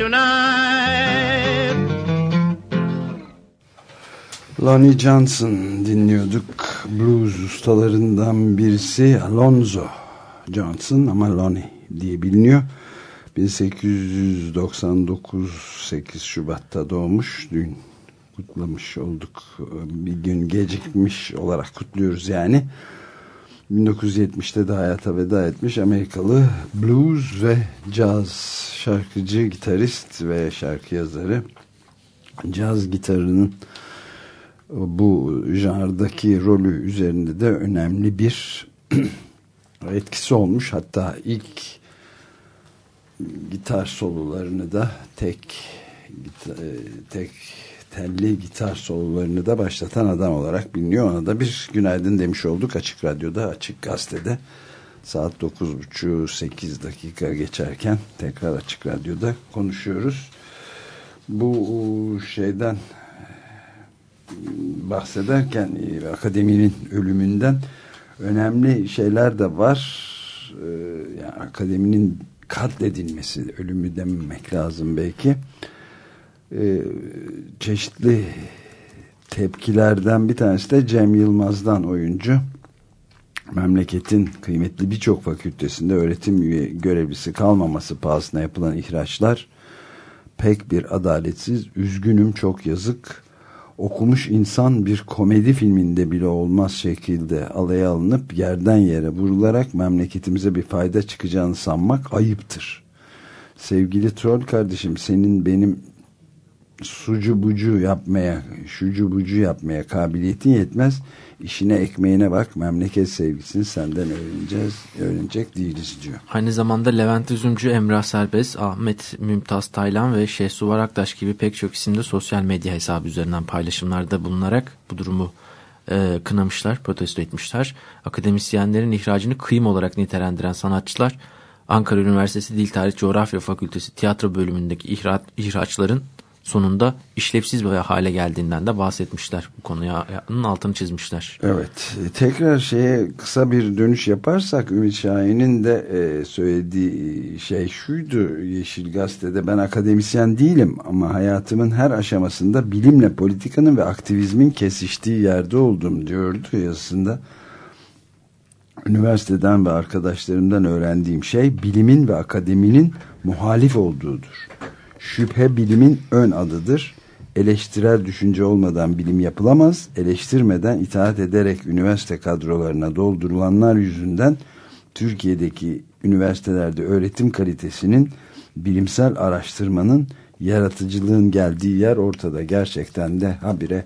tonight? Lonnie Johnson dinliyorduk. Blues ustalarından birisi Alonzo Johnson ama Lonnie diye biliniyor. 1899 8 Şubat'ta doğmuş. Dün kutlamış olduk. Bir gün gecikmiş olarak kutluyoruz yani. 1970'te de hayata veda etmiş Amerikalı blues ve caz şarkıcı, gitarist ve şarkı yazarı. Caz gitarının bu janrdaki rolü üzerinde de önemli bir etkisi olmuş. Hatta ilk gitar sololarını da tek tek telli gitar sololarını da başlatan adam olarak biliniyor. Ona da bir günaydın demiş olduk Açık Radyo'da, Açık Gazete'de. Saat 9.30-8 dakika geçerken tekrar Açık Radyo'da konuşuyoruz. Bu şeyden bahsederken akademinin ölümünden önemli şeyler de var. Yani akademinin katledilmesi, ölümü dememek lazım belki. Çeşitli tepkilerden bir tanesi de Cem Yılmaz'dan oyuncu. Memleketin kıymetli birçok fakültesinde öğretim üye görevlisi kalmaması pahasına yapılan ihraçlar pek bir adaletsiz, üzgünüm çok yazık okumuş insan bir komedi filminde bile olmaz şekilde alaya alınıp yerden yere vurularak memleketimize bir fayda çıkacağını sanmak ayıptır. Sevgili troll kardeşim senin benim sucu bucu yapmaya, şucu bucu yapmaya kabiliyetin yetmez. İşine ekmeğine bak, memleket sevgisini senden öğreneceğiz, öğrenecek değiliz diyor. Aynı zamanda Levent Üzümcü, Emrah Serbest, Ahmet Mümtaz Taylan ve Şehsuvar Aktaş gibi pek çok isimde sosyal medya hesabı üzerinden paylaşımlarda bulunarak bu durumu e, kınamışlar, protesto etmişler. Akademisyenlerin ihracını kıyım olarak nitelendiren sanatçılar, Ankara Üniversitesi Dil Tarih Coğrafya Fakültesi tiyatro bölümündeki ihraç, ihraçların sonunda işlevsiz bir hale geldiğinden de bahsetmişler. Bu konuya altını çizmişler. Evet. Tekrar şeye kısa bir dönüş yaparsak Ümit Şahin'in de e, söylediği şey şuydu Yeşil Gazete'de ben akademisyen değilim ama hayatımın her aşamasında bilimle politikanın ve aktivizmin kesiştiği yerde oldum diyordu yazısında. Üniversiteden ve arkadaşlarımdan öğrendiğim şey bilimin ve akademinin muhalif olduğudur. Şüphe bilimin ön adıdır. Eleştirel düşünce olmadan bilim yapılamaz. Eleştirmeden itaat ederek üniversite kadrolarına doldurulanlar yüzünden Türkiye'deki üniversitelerde öğretim kalitesinin bilimsel araştırmanın yaratıcılığın geldiği yer ortada. Gerçekten de habire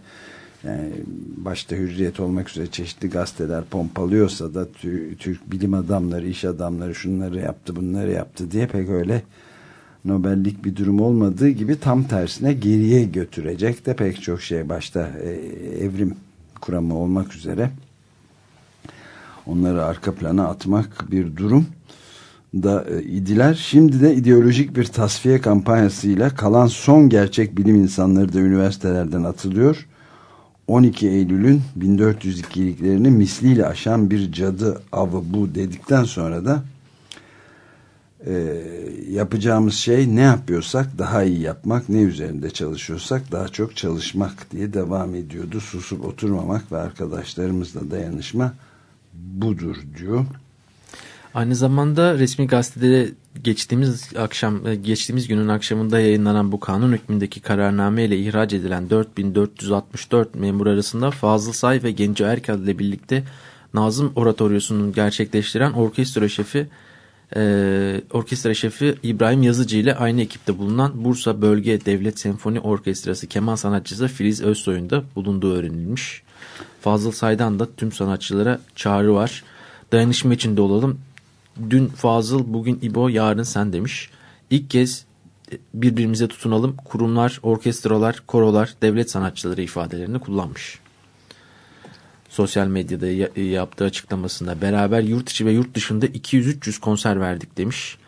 yani başta hürriyet olmak üzere çeşitli gazeteler pompalıyorsa da Türk bilim adamları, iş adamları şunları yaptı, bunları yaptı diye pek öyle Nobellik bir durum olmadığı gibi tam tersine geriye götürecek de pek çok şey başta e, evrim kuramı olmak üzere onları arka plana atmak bir durum da e, idiler. Şimdi de ideolojik bir tasfiye kampanyasıyla kalan son gerçek bilim insanları da üniversitelerden atılıyor. 12 Eylül'ün 1402'liklerini misliyle aşan bir cadı avı bu dedikten sonra da e, yapacağımız şey ne yapıyorsak daha iyi yapmak, ne üzerinde çalışıyorsak daha çok çalışmak diye devam ediyordu. Susup oturmamak ve arkadaşlarımızla dayanışma budur diyor. Aynı zamanda resmi gazetede geçtiğimiz akşam e, geçtiğimiz günün akşamında yayınlanan bu kanun hükmündeki kararname ile ihraç edilen 4464 memur arasında Fazıl Say ve Genco Erkal ile birlikte Nazım Oratoryosu'nun gerçekleştiren orkestra şefi e, orkestra şefi İbrahim Yazıcı ile aynı ekipte bulunan Bursa Bölge Devlet Senfoni Orkestrası keman sanatçısı Filiz Özsoy'un da bulunduğu öğrenilmiş. Fazıl Say'dan da tüm sanatçılara çağrı var. Dayanışma içinde olalım. Dün Fazıl, bugün İbo, yarın sen demiş. İlk kez birbirimize tutunalım. Kurumlar, orkestralar, korolar, devlet sanatçıları ifadelerini kullanmış sosyal medyada yaptığı açıklamasında beraber yurt içi ve yurt dışında 200-300 konser verdik demiş.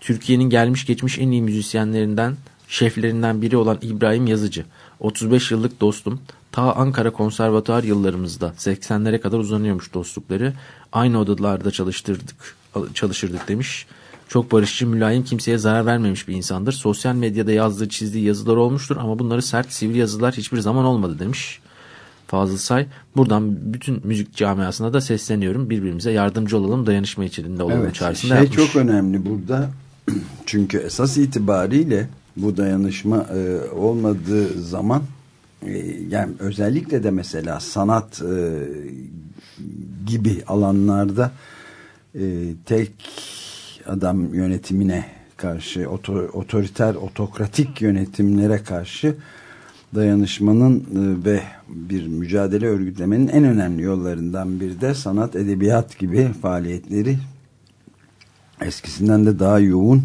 Türkiye'nin gelmiş geçmiş en iyi müzisyenlerinden, şeflerinden biri olan İbrahim Yazıcı. 35 yıllık dostum. Ta Ankara konservatuar yıllarımızda 80'lere kadar uzanıyormuş dostlukları. Aynı odalarda çalıştırdık, çalışırdık demiş. Çok barışçı, mülayim, kimseye zarar vermemiş bir insandır. Sosyal medyada yazdığı, çizdiği yazılar olmuştur ama bunları sert, sivri yazılar hiçbir zaman olmadı demiş. Fazıl Say. Buradan bütün müzik camiasına da sesleniyorum. Birbirimize yardımcı olalım, dayanışma içinde olalım evet, çağrısında şey yapmış. çok önemli burada. Çünkü esas itibariyle bu dayanışma e, olmadığı zaman e, yani özellikle de mesela sanat e, gibi alanlarda e, tek adam yönetimine karşı otor, otoriter otokratik yönetimlere karşı dayanışmanın e, ve bir mücadele örgütlemenin en önemli yollarından biri de sanat, edebiyat gibi faaliyetleri eskisinden de daha yoğun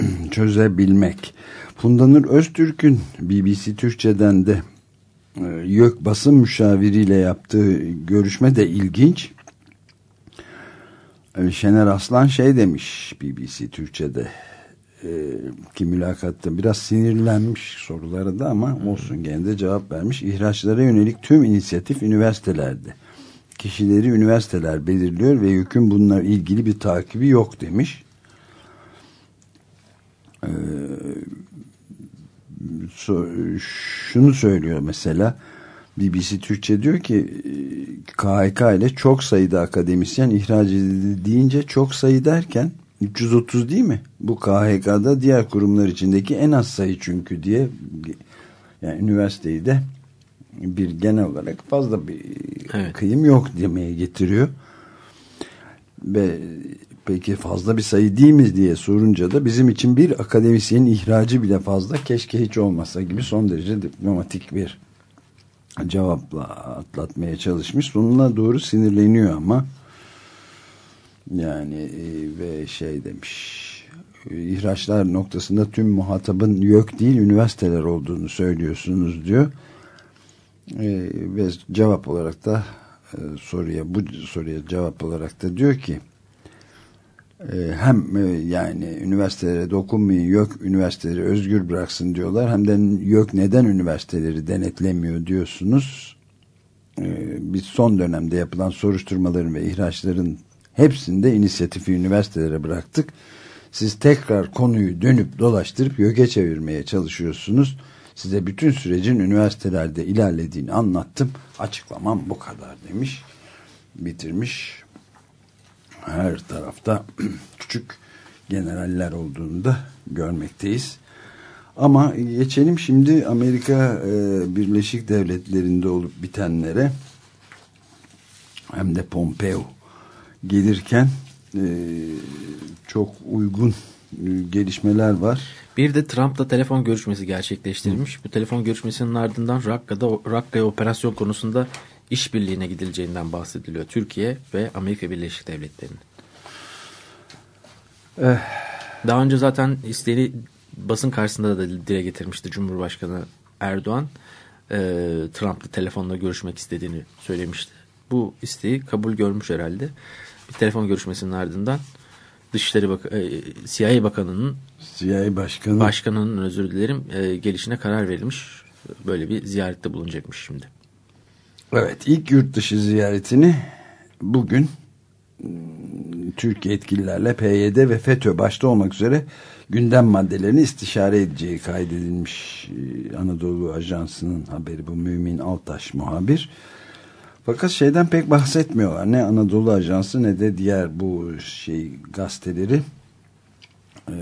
çözebilmek. Fundanur Öztürk'ün BBC Türkçe'den de e, YÖK basın müşaviriyle yaptığı görüşme de ilginç. E, Şener Aslan şey demiş BBC Türkçe'de e, ki mülakatta biraz sinirlenmiş soruları da ama olsun gene de cevap vermiş. İhraçlara yönelik tüm inisiyatif üniversitelerde. Kişileri üniversiteler belirliyor ve yükün bununla ilgili bir takibi yok demiş. Ee, so, şunu söylüyor mesela BBC Türkçe diyor ki KHK ile çok sayıda akademisyen ihraç edildi deyince çok sayı derken 330 değil mi? Bu KHK'da diğer kurumlar içindeki en az sayı çünkü diye yani üniversiteyi de bir genel olarak fazla bir Evet. kıyım yok demeye getiriyor. Ve peki fazla bir sayı değil mi diye sorunca da bizim için bir akademisyenin ihracı bile fazla keşke hiç olmasa gibi son derece diplomatik bir cevapla atlatmaya çalışmış. Sonuna doğru sinirleniyor ama yani e, ve şey demiş e, ihraçlar noktasında tüm muhatabın YÖK değil üniversiteler olduğunu söylüyorsunuz diyor. E, ve cevap olarak da soruya bu soruya cevap olarak da diyor ki hem yani üniversitelere dokunmayın YÖK üniversiteleri özgür bıraksın diyorlar hem de YÖK neden üniversiteleri denetlemiyor diyorsunuz. Biz son dönemde yapılan soruşturmaların ve ihraçların hepsinde inisiyatifi üniversitelere bıraktık. Siz tekrar konuyu dönüp dolaştırıp YÖK'e çevirmeye çalışıyorsunuz. Size bütün sürecin üniversitelerde ilerlediğini anlattım. Açıklamam bu kadar demiş. Bitirmiş. Her tarafta küçük generaller olduğunu da görmekteyiz. Ama geçelim şimdi Amerika e, Birleşik Devletleri'nde olup bitenlere hem de Pompeo gelirken e, çok uygun e, gelişmeler var. Bir de Trump'la telefon görüşmesi gerçekleştirilmiş. Bu telefon görüşmesinin ardından Rakka'da Rakka'ya operasyon konusunda işbirliğine gidileceğinden bahsediliyor. Türkiye ve Amerika Birleşik Devletleri'nin. Daha önce zaten isteğini basın karşısında da dile getirmişti Cumhurbaşkanı Erdoğan. Ee, Trump'la telefonla görüşmek istediğini söylemişti. Bu isteği kabul görmüş herhalde. Bir telefon görüşmesinin ardından Dışişleri Bak e, CIA Bakanı'nın CIA Başkanı Başkanı'nın özür dilerim e, gelişine karar verilmiş. Böyle bir ziyarette bulunacakmış şimdi. Evet ilk yurt dışı ziyaretini bugün ım, Türk yetkililerle PYD ve FETÖ başta olmak üzere gündem maddelerini istişare edeceği kaydedilmiş Ee, Anadolu Ajansı'nın haberi bu Mümin Altaş muhabir. Fakat şeyden pek bahsetmiyorlar. Ne Anadolu Ajansı ne de diğer bu şey gazeteleri Ee,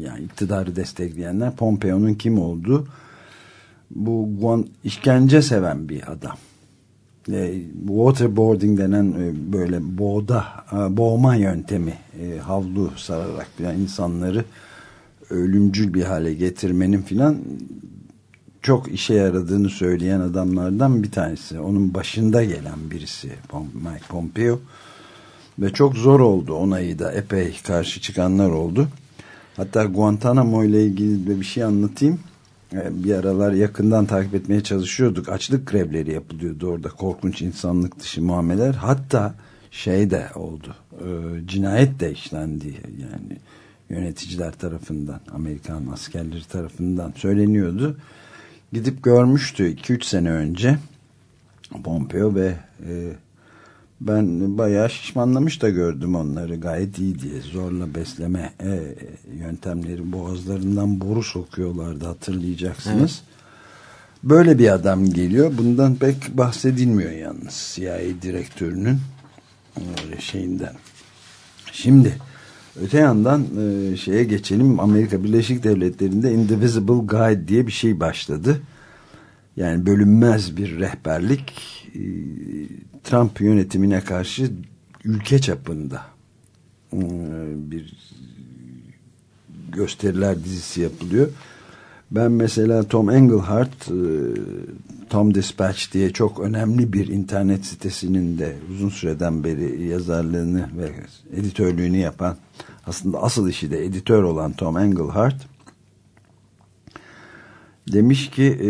yani iktidarı destekleyenler Pompeo'nun kim olduğu bu Guan, işkence seven bir adam. E, waterboarding denen e, böyle boğda, e, boğma yöntemi e, havlu sararak falan insanları ölümcül bir hale getirmenin filan çok işe yaradığını söyleyen adamlardan bir tanesi. Onun başında gelen birisi Mike Pompeo ve çok zor oldu onayı da epey karşı çıkanlar oldu. Hatta Guantanamo ile ilgili de bir şey anlatayım. Ee, Bir aralar yakından takip etmeye çalışıyorduk. Açlık grevleri yapılıyordu orada. Korkunç insanlık dışı muameleler. Hatta şey de oldu. e, Cinayet de işlendi. Yani yöneticiler tarafından, Amerikan askerleri tarafından söyleniyordu. Gidip görmüştü 2-3 sene önce Pompeo ve e, ben bayağı şişmanlamış da gördüm onları gayet iyi diye zorla besleme e, yöntemleri boğazlarından boru sokuyorlardı hatırlayacaksınız. Böyle bir adam geliyor bundan pek bahsedilmiyor yalnız CIA direktörünün e, şeyinden. Şimdi öte yandan e, şeye geçelim Amerika Birleşik Devletleri'nde Indivisible Guide diye bir şey başladı. Yani bölünmez bir rehberlik e, Trump yönetimine karşı ülke çapında e, bir gösteriler dizisi yapılıyor. Ben mesela Tom Engelhardt, e, Tom Dispatch diye çok önemli bir internet sitesinin de uzun süreden beri yazarlığını ve editörlüğünü yapan, aslında asıl işi de editör olan Tom Engelhardt, demiş ki e,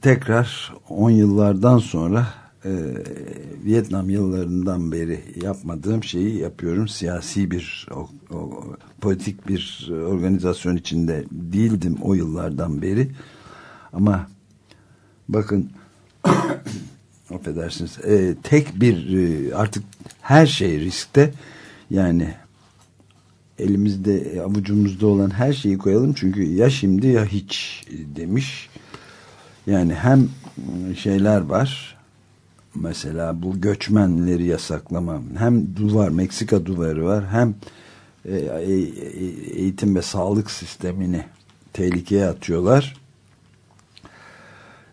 tekrar 10 yıllardan sonra e, Vietnam yıllarından beri yapmadığım şeyi yapıyorum. Siyasi bir o, o, politik bir organizasyon içinde değildim o yıllardan beri. Ama bakın affedersiniz e, tek bir e, artık her şey riskte. Yani elimizde avucumuzda olan her şeyi koyalım. Çünkü ya şimdi ya hiç demiş. Yani hem şeyler var. Mesela bu göçmenleri yasaklama hem duvar Meksika duvarı var. Hem e, e, eğitim ve sağlık sistemini tehlikeye atıyorlar.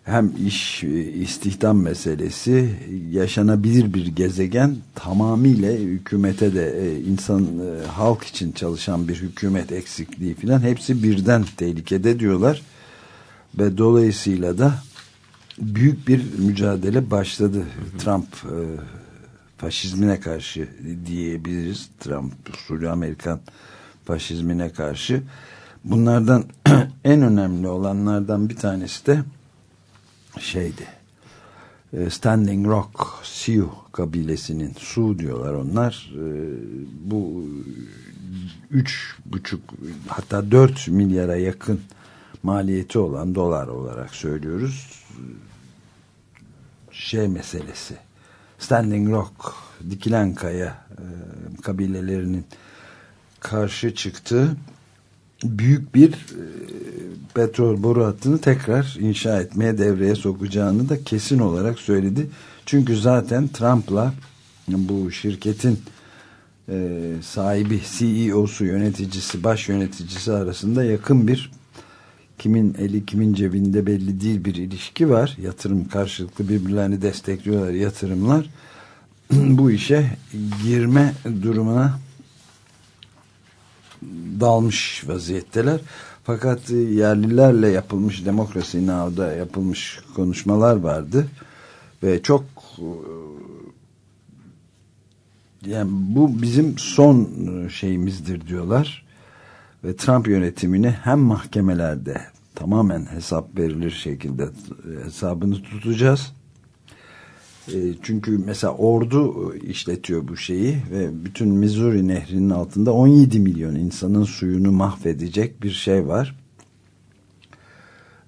Hem iş istihdam meselesi yaşanabilir bir gezegen tamamıyla hükümete de e, insan e, halk için çalışan bir hükümet eksikliği filan hepsi birden tehlikede diyorlar. Ve dolayısıyla da büyük bir mücadele başladı Trump e, faşizmine karşı diyebiliriz. Trump Suriye Amerikan faşizmine karşı. Bunlardan en önemli olanlardan bir tanesi de şeydi. E, Standing Rock Sioux kabilesinin Sioux diyorlar onlar. E, bu üç buçuk hatta dört milyara yakın maliyeti olan dolar olarak söylüyoruz. Şey meselesi Standing Rock dikilen kaya e, kabilelerinin karşı çıktığı büyük bir e, petrol boru hattını tekrar inşa etmeye devreye sokacağını da kesin olarak söyledi. Çünkü zaten Trump'la bu şirketin e, sahibi CEO'su yöneticisi baş yöneticisi arasında yakın bir kimin eli kimin cebinde belli değil bir ilişki var. Yatırım karşılıklı birbirlerini destekliyorlar yatırımlar. bu işe girme durumuna dalmış vaziyetteler. Fakat yerlilerle yapılmış demokrasi navda yapılmış konuşmalar vardı. Ve çok yani bu bizim son şeyimizdir diyorlar. Ve Trump yönetimini hem mahkemelerde tamamen hesap verilir şekilde hesabını tutacağız. e, çünkü mesela ordu işletiyor bu şeyi ve bütün Missouri nehrinin altında 17 milyon insanın suyunu mahvedecek bir şey var.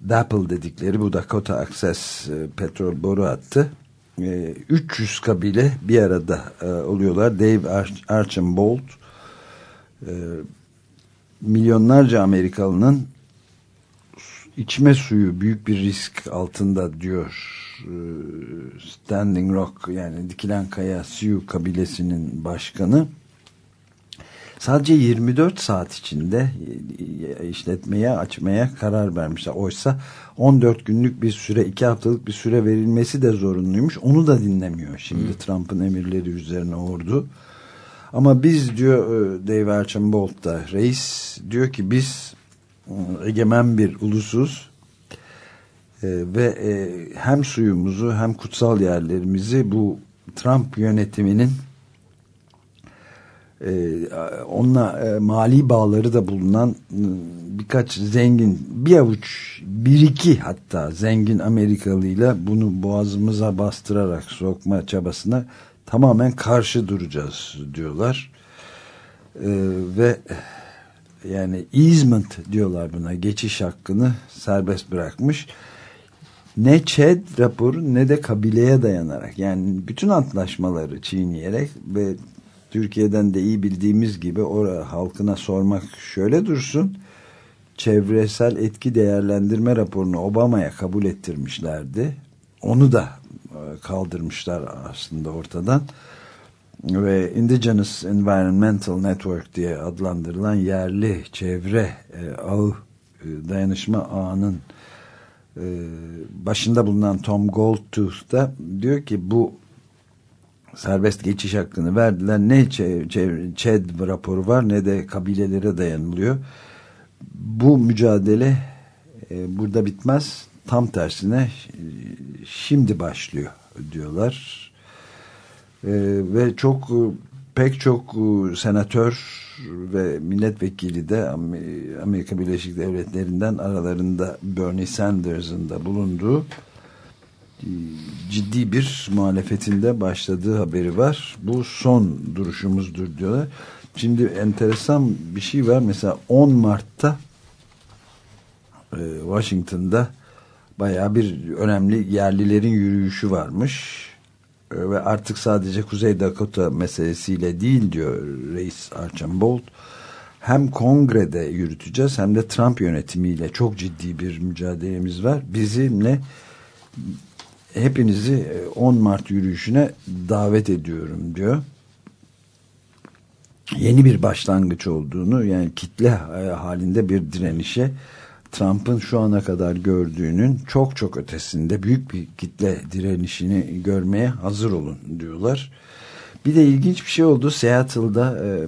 DAPL dedikleri bu Dakota Access e, petrol boru hattı. 300 e, kabile bir arada oluyorlar. Dave Archambault milyonlarca Amerikalının içme suyu büyük bir risk altında diyor e, Standing Rock yani Dikilen Kaya Sioux kabilesinin başkanı sadece 24 saat içinde e, işletmeye açmaya karar vermişler. Oysa 14 günlük bir süre 2 haftalık bir süre verilmesi de zorunluymuş. Onu da dinlemiyor şimdi hmm. Trump'ın emirleri üzerine ordu. Ama biz diyor e, Dave Archambault da reis diyor ki biz egemen bir ulusuz e, ve e, hem suyumuzu hem kutsal yerlerimizi bu Trump yönetiminin e, onunla e, mali bağları da bulunan e, birkaç zengin bir avuç bir iki hatta zengin Amerikalıyla bunu boğazımıza bastırarak sokma çabasına tamamen karşı duracağız diyorlar. E, ve yani easement diyorlar buna geçiş hakkını serbest bırakmış ne ÇED raporu ne de kabileye dayanarak yani bütün antlaşmaları çiğneyerek ve Türkiye'den de iyi bildiğimiz gibi orada halkına sormak şöyle dursun çevresel etki değerlendirme raporunu Obama'ya kabul ettirmişlerdi. Onu da e, kaldırmışlar aslında ortadan. Ve Indigenous Environmental Network diye adlandırılan yerli çevre e, ağı e, dayanışma ağının başında bulunan Tom Goldtooth da diyor ki bu serbest geçiş hakkını verdiler. Ne ÇED raporu var ne de kabilelere dayanılıyor. Bu mücadele e, burada bitmez. Tam tersine şimdi başlıyor diyorlar. E, ve çok pek çok senatör ve milletvekili de Amerika Birleşik Devletleri'nden aralarında Bernie Sanders'ın da bulunduğu e, ciddi bir muhalefetinde başladığı haberi var. Bu son duruşumuzdur diyorlar. Şimdi enteresan bir şey var. Mesela 10 Mart'ta e, Washington'da baya bir önemli yerlilerin yürüyüşü varmış ve artık sadece Kuzey Dakota meselesiyle değil diyor Reis Archambault hem kongrede yürüteceğiz hem de Trump yönetimiyle çok ciddi bir mücadelemiz var. Bizimle hepinizi 10 Mart yürüyüşüne davet ediyorum diyor. Yeni bir başlangıç olduğunu yani kitle halinde bir direnişe Trump'ın şu ana kadar gördüğünün çok çok ötesinde büyük bir kitle direnişini görmeye hazır olun diyorlar. Bir de ilginç bir şey oldu. Seattle'da e,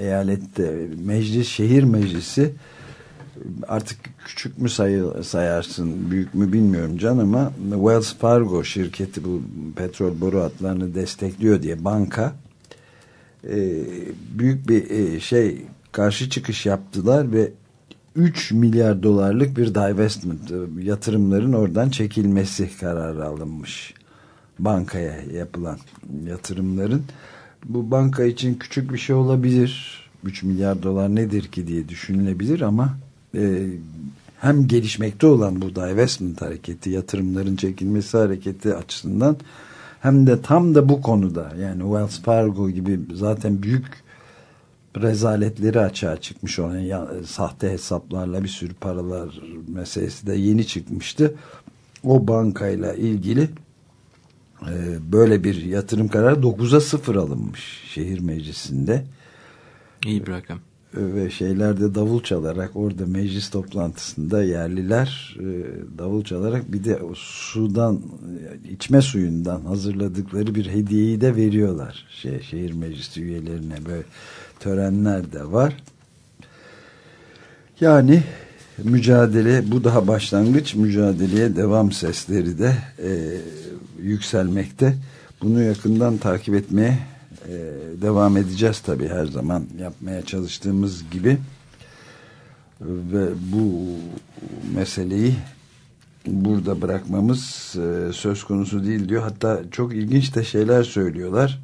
eyalette meclis, şehir meclisi artık küçük mü sayı, sayarsın büyük mü bilmiyorum can ama Wells Fargo şirketi bu petrol boru hatlarını destekliyor diye banka e, büyük bir e, şey karşı çıkış yaptılar ve 3 milyar dolarlık bir divestment e, yatırımların oradan çekilmesi kararı alınmış bankaya yapılan yatırımların. Bu banka için küçük bir şey olabilir. 3 milyar dolar nedir ki diye düşünülebilir ama e, hem gelişmekte olan bu divestment hareketi yatırımların çekilmesi hareketi açısından hem de tam da bu konuda yani Wells Fargo gibi zaten büyük rezaletleri açığa çıkmış olan ya, sahte hesaplarla bir sürü paralar meselesi de yeni çıkmıştı. O bankayla ilgili e, böyle bir yatırım kararı 9'a 0 alınmış şehir meclisinde. İyi bir rakam. Ve şeylerde davul çalarak orada meclis toplantısında yerliler e, davul çalarak bir de sudan içme suyundan hazırladıkları bir hediyeyi de veriyorlar şey, şehir meclisi üyelerine böyle törenler de var. Yani mücadele bu daha başlangıç mücadeleye devam sesleri de e, yükselmekte. Bunu yakından takip etmeye e, devam edeceğiz tabii her zaman yapmaya çalıştığımız gibi ve bu meseleyi burada bırakmamız e, söz konusu değil diyor. Hatta çok ilginç de şeyler söylüyorlar.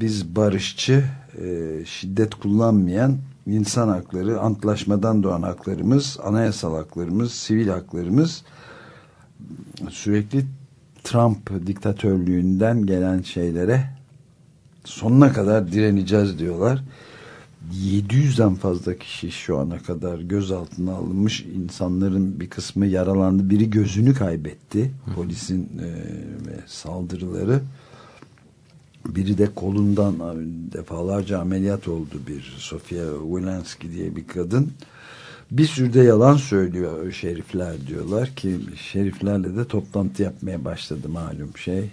Biz barışçı, e, şiddet kullanmayan insan hakları, antlaşmadan doğan haklarımız, anayasal haklarımız, sivil haklarımız sürekli Trump diktatörlüğünden gelen şeylere sonuna kadar direneceğiz diyorlar. 700'den fazla kişi şu ana kadar gözaltına alınmış. insanların bir kısmı yaralandı. Biri gözünü kaybetti. Polisin e, saldırıları. Biri de kolundan defalarca ameliyat oldu bir Sofia Wilanski diye bir kadın. Bir sürü de yalan söylüyor şerifler diyorlar ki şeriflerle de toplantı yapmaya başladı malum şey.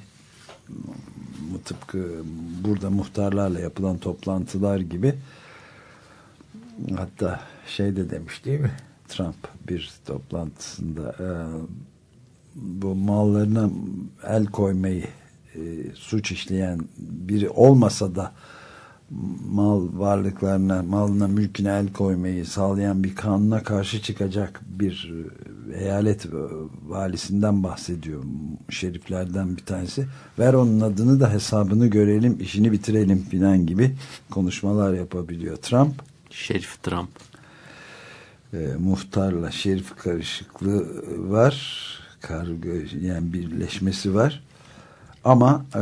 Tıpkı burada muhtarlarla yapılan toplantılar gibi. Hatta şey de demiş değil mi? Trump bir toplantısında e, bu mallarına el koymayı e, suç işleyen biri olmasa da mal varlıklarına, malına, mülküne el koymayı sağlayan bir kanuna karşı çıkacak bir e, eyalet valisinden bahsediyor. Şeriflerden bir tanesi. Ver onun adını da hesabını görelim, işini bitirelim filan gibi konuşmalar yapabiliyor. Trump. Şerif Trump. E, muhtarla şerif karışıklığı var. Kargı, yani birleşmesi var. Ama e,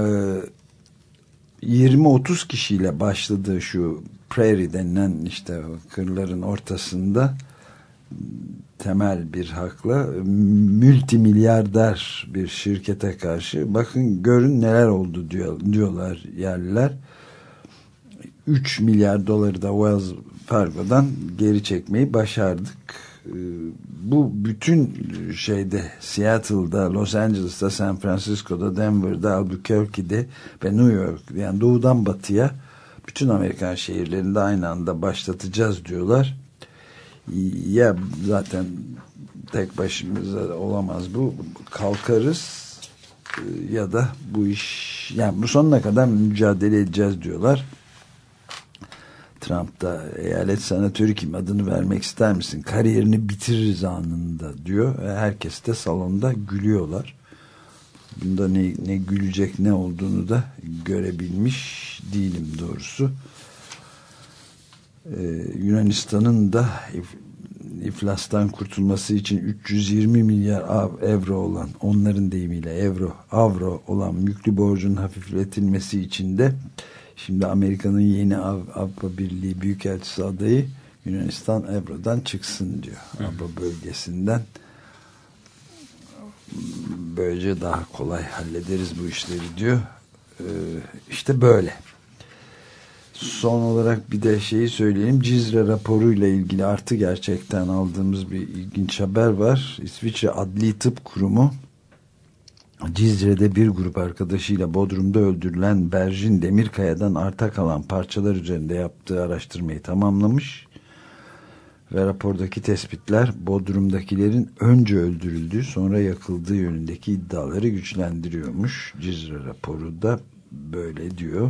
20-30 kişiyle başladığı şu prairie denilen işte kırların ortasında temel bir hakla multimilyarder bir şirkete karşı bakın görün neler oldu diyor, diyorlar yerliler. 3 milyar doları da Wells Fargo'dan geri çekmeyi başardık bu bütün şeyde Seattle'da, Los Angeles'ta, San Francisco'da, Denver'da, Albuquerque'de ve New York yani doğudan batıya bütün Amerikan şehirlerinde aynı anda başlatacağız diyorlar. Ya zaten tek başımıza olamaz bu. Kalkarız ya da bu iş yani bu sonuna kadar mücadele edeceğiz diyorlar. Trump'ta eyalet senatörü kim adını vermek ister misin? Kariyerini bitiririz anında diyor. Herkes de salonda gülüyorlar. Bunda ne, ne gülecek ne olduğunu da görebilmiş değilim doğrusu. Ee, Yunanistan'ın da if, iflastan kurtulması için 320 milyar euro olan onların deyimiyle euro avro olan yüklü borcun hafifletilmesi için de Şimdi Amerika'nın yeni Av Avrupa Birliği Büyükelçisi adayı Yunanistan Ebro'dan çıksın diyor. Hı. Avrupa bölgesinden böylece daha kolay hallederiz bu işleri diyor. Ee, işte böyle. son olarak bir de şeyi söyleyeyim. Cizre raporuyla ilgili artı gerçekten aldığımız bir ilginç haber var. İsviçre Adli Tıp Kurumu Cizre'de bir grup arkadaşıyla Bodrum'da öldürülen Berjin Demirkaya'dan arta kalan parçalar üzerinde yaptığı araştırmayı tamamlamış. Ve rapordaki tespitler Bodrum'dakilerin önce öldürüldüğü sonra yakıldığı yönündeki iddiaları güçlendiriyormuş. Cizre raporu da böyle diyor.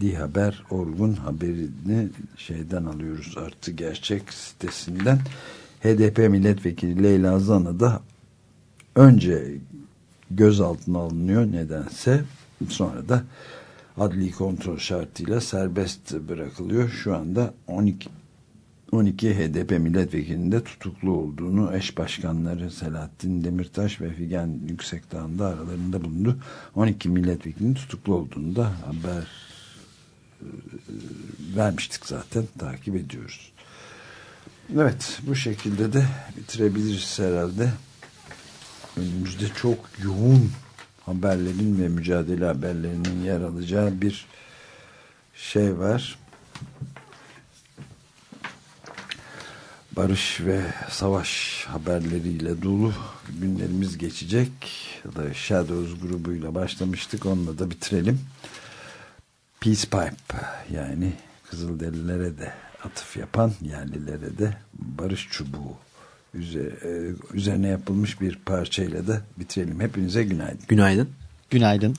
Di Haber Orgun haberini şeyden alıyoruz artı gerçek sitesinden. HDP milletvekili Leyla Zana da önce gözaltına alınıyor nedense sonra da adli kontrol şartıyla serbest bırakılıyor. Şu anda 12 12 HDP milletvekilinde tutuklu olduğunu eş başkanları Selahattin Demirtaş ve Figen Yüksekdağ'ın da aralarında bulundu. 12 milletvekilinin tutuklu olduğunu da haber e, vermiştik zaten takip ediyoruz. Evet bu şekilde de bitirebiliriz herhalde. Önümüzde çok yoğun haberlerin ve mücadele haberlerinin yer alacağı bir şey var. barış ve savaş haberleriyle dolu günlerimiz geçecek. The Shadows grubuyla başlamıştık. Onunla da bitirelim. Peace Pipe yani Kızılderililere de atıf yapan yerlilere de barış çubuğu üzerine yapılmış bir parçayla da bitirelim. Hepinize günaydın. Günaydın. Günaydın.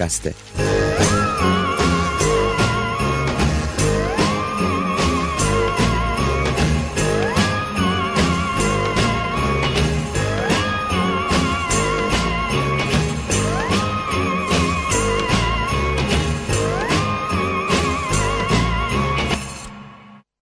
Açık Gazete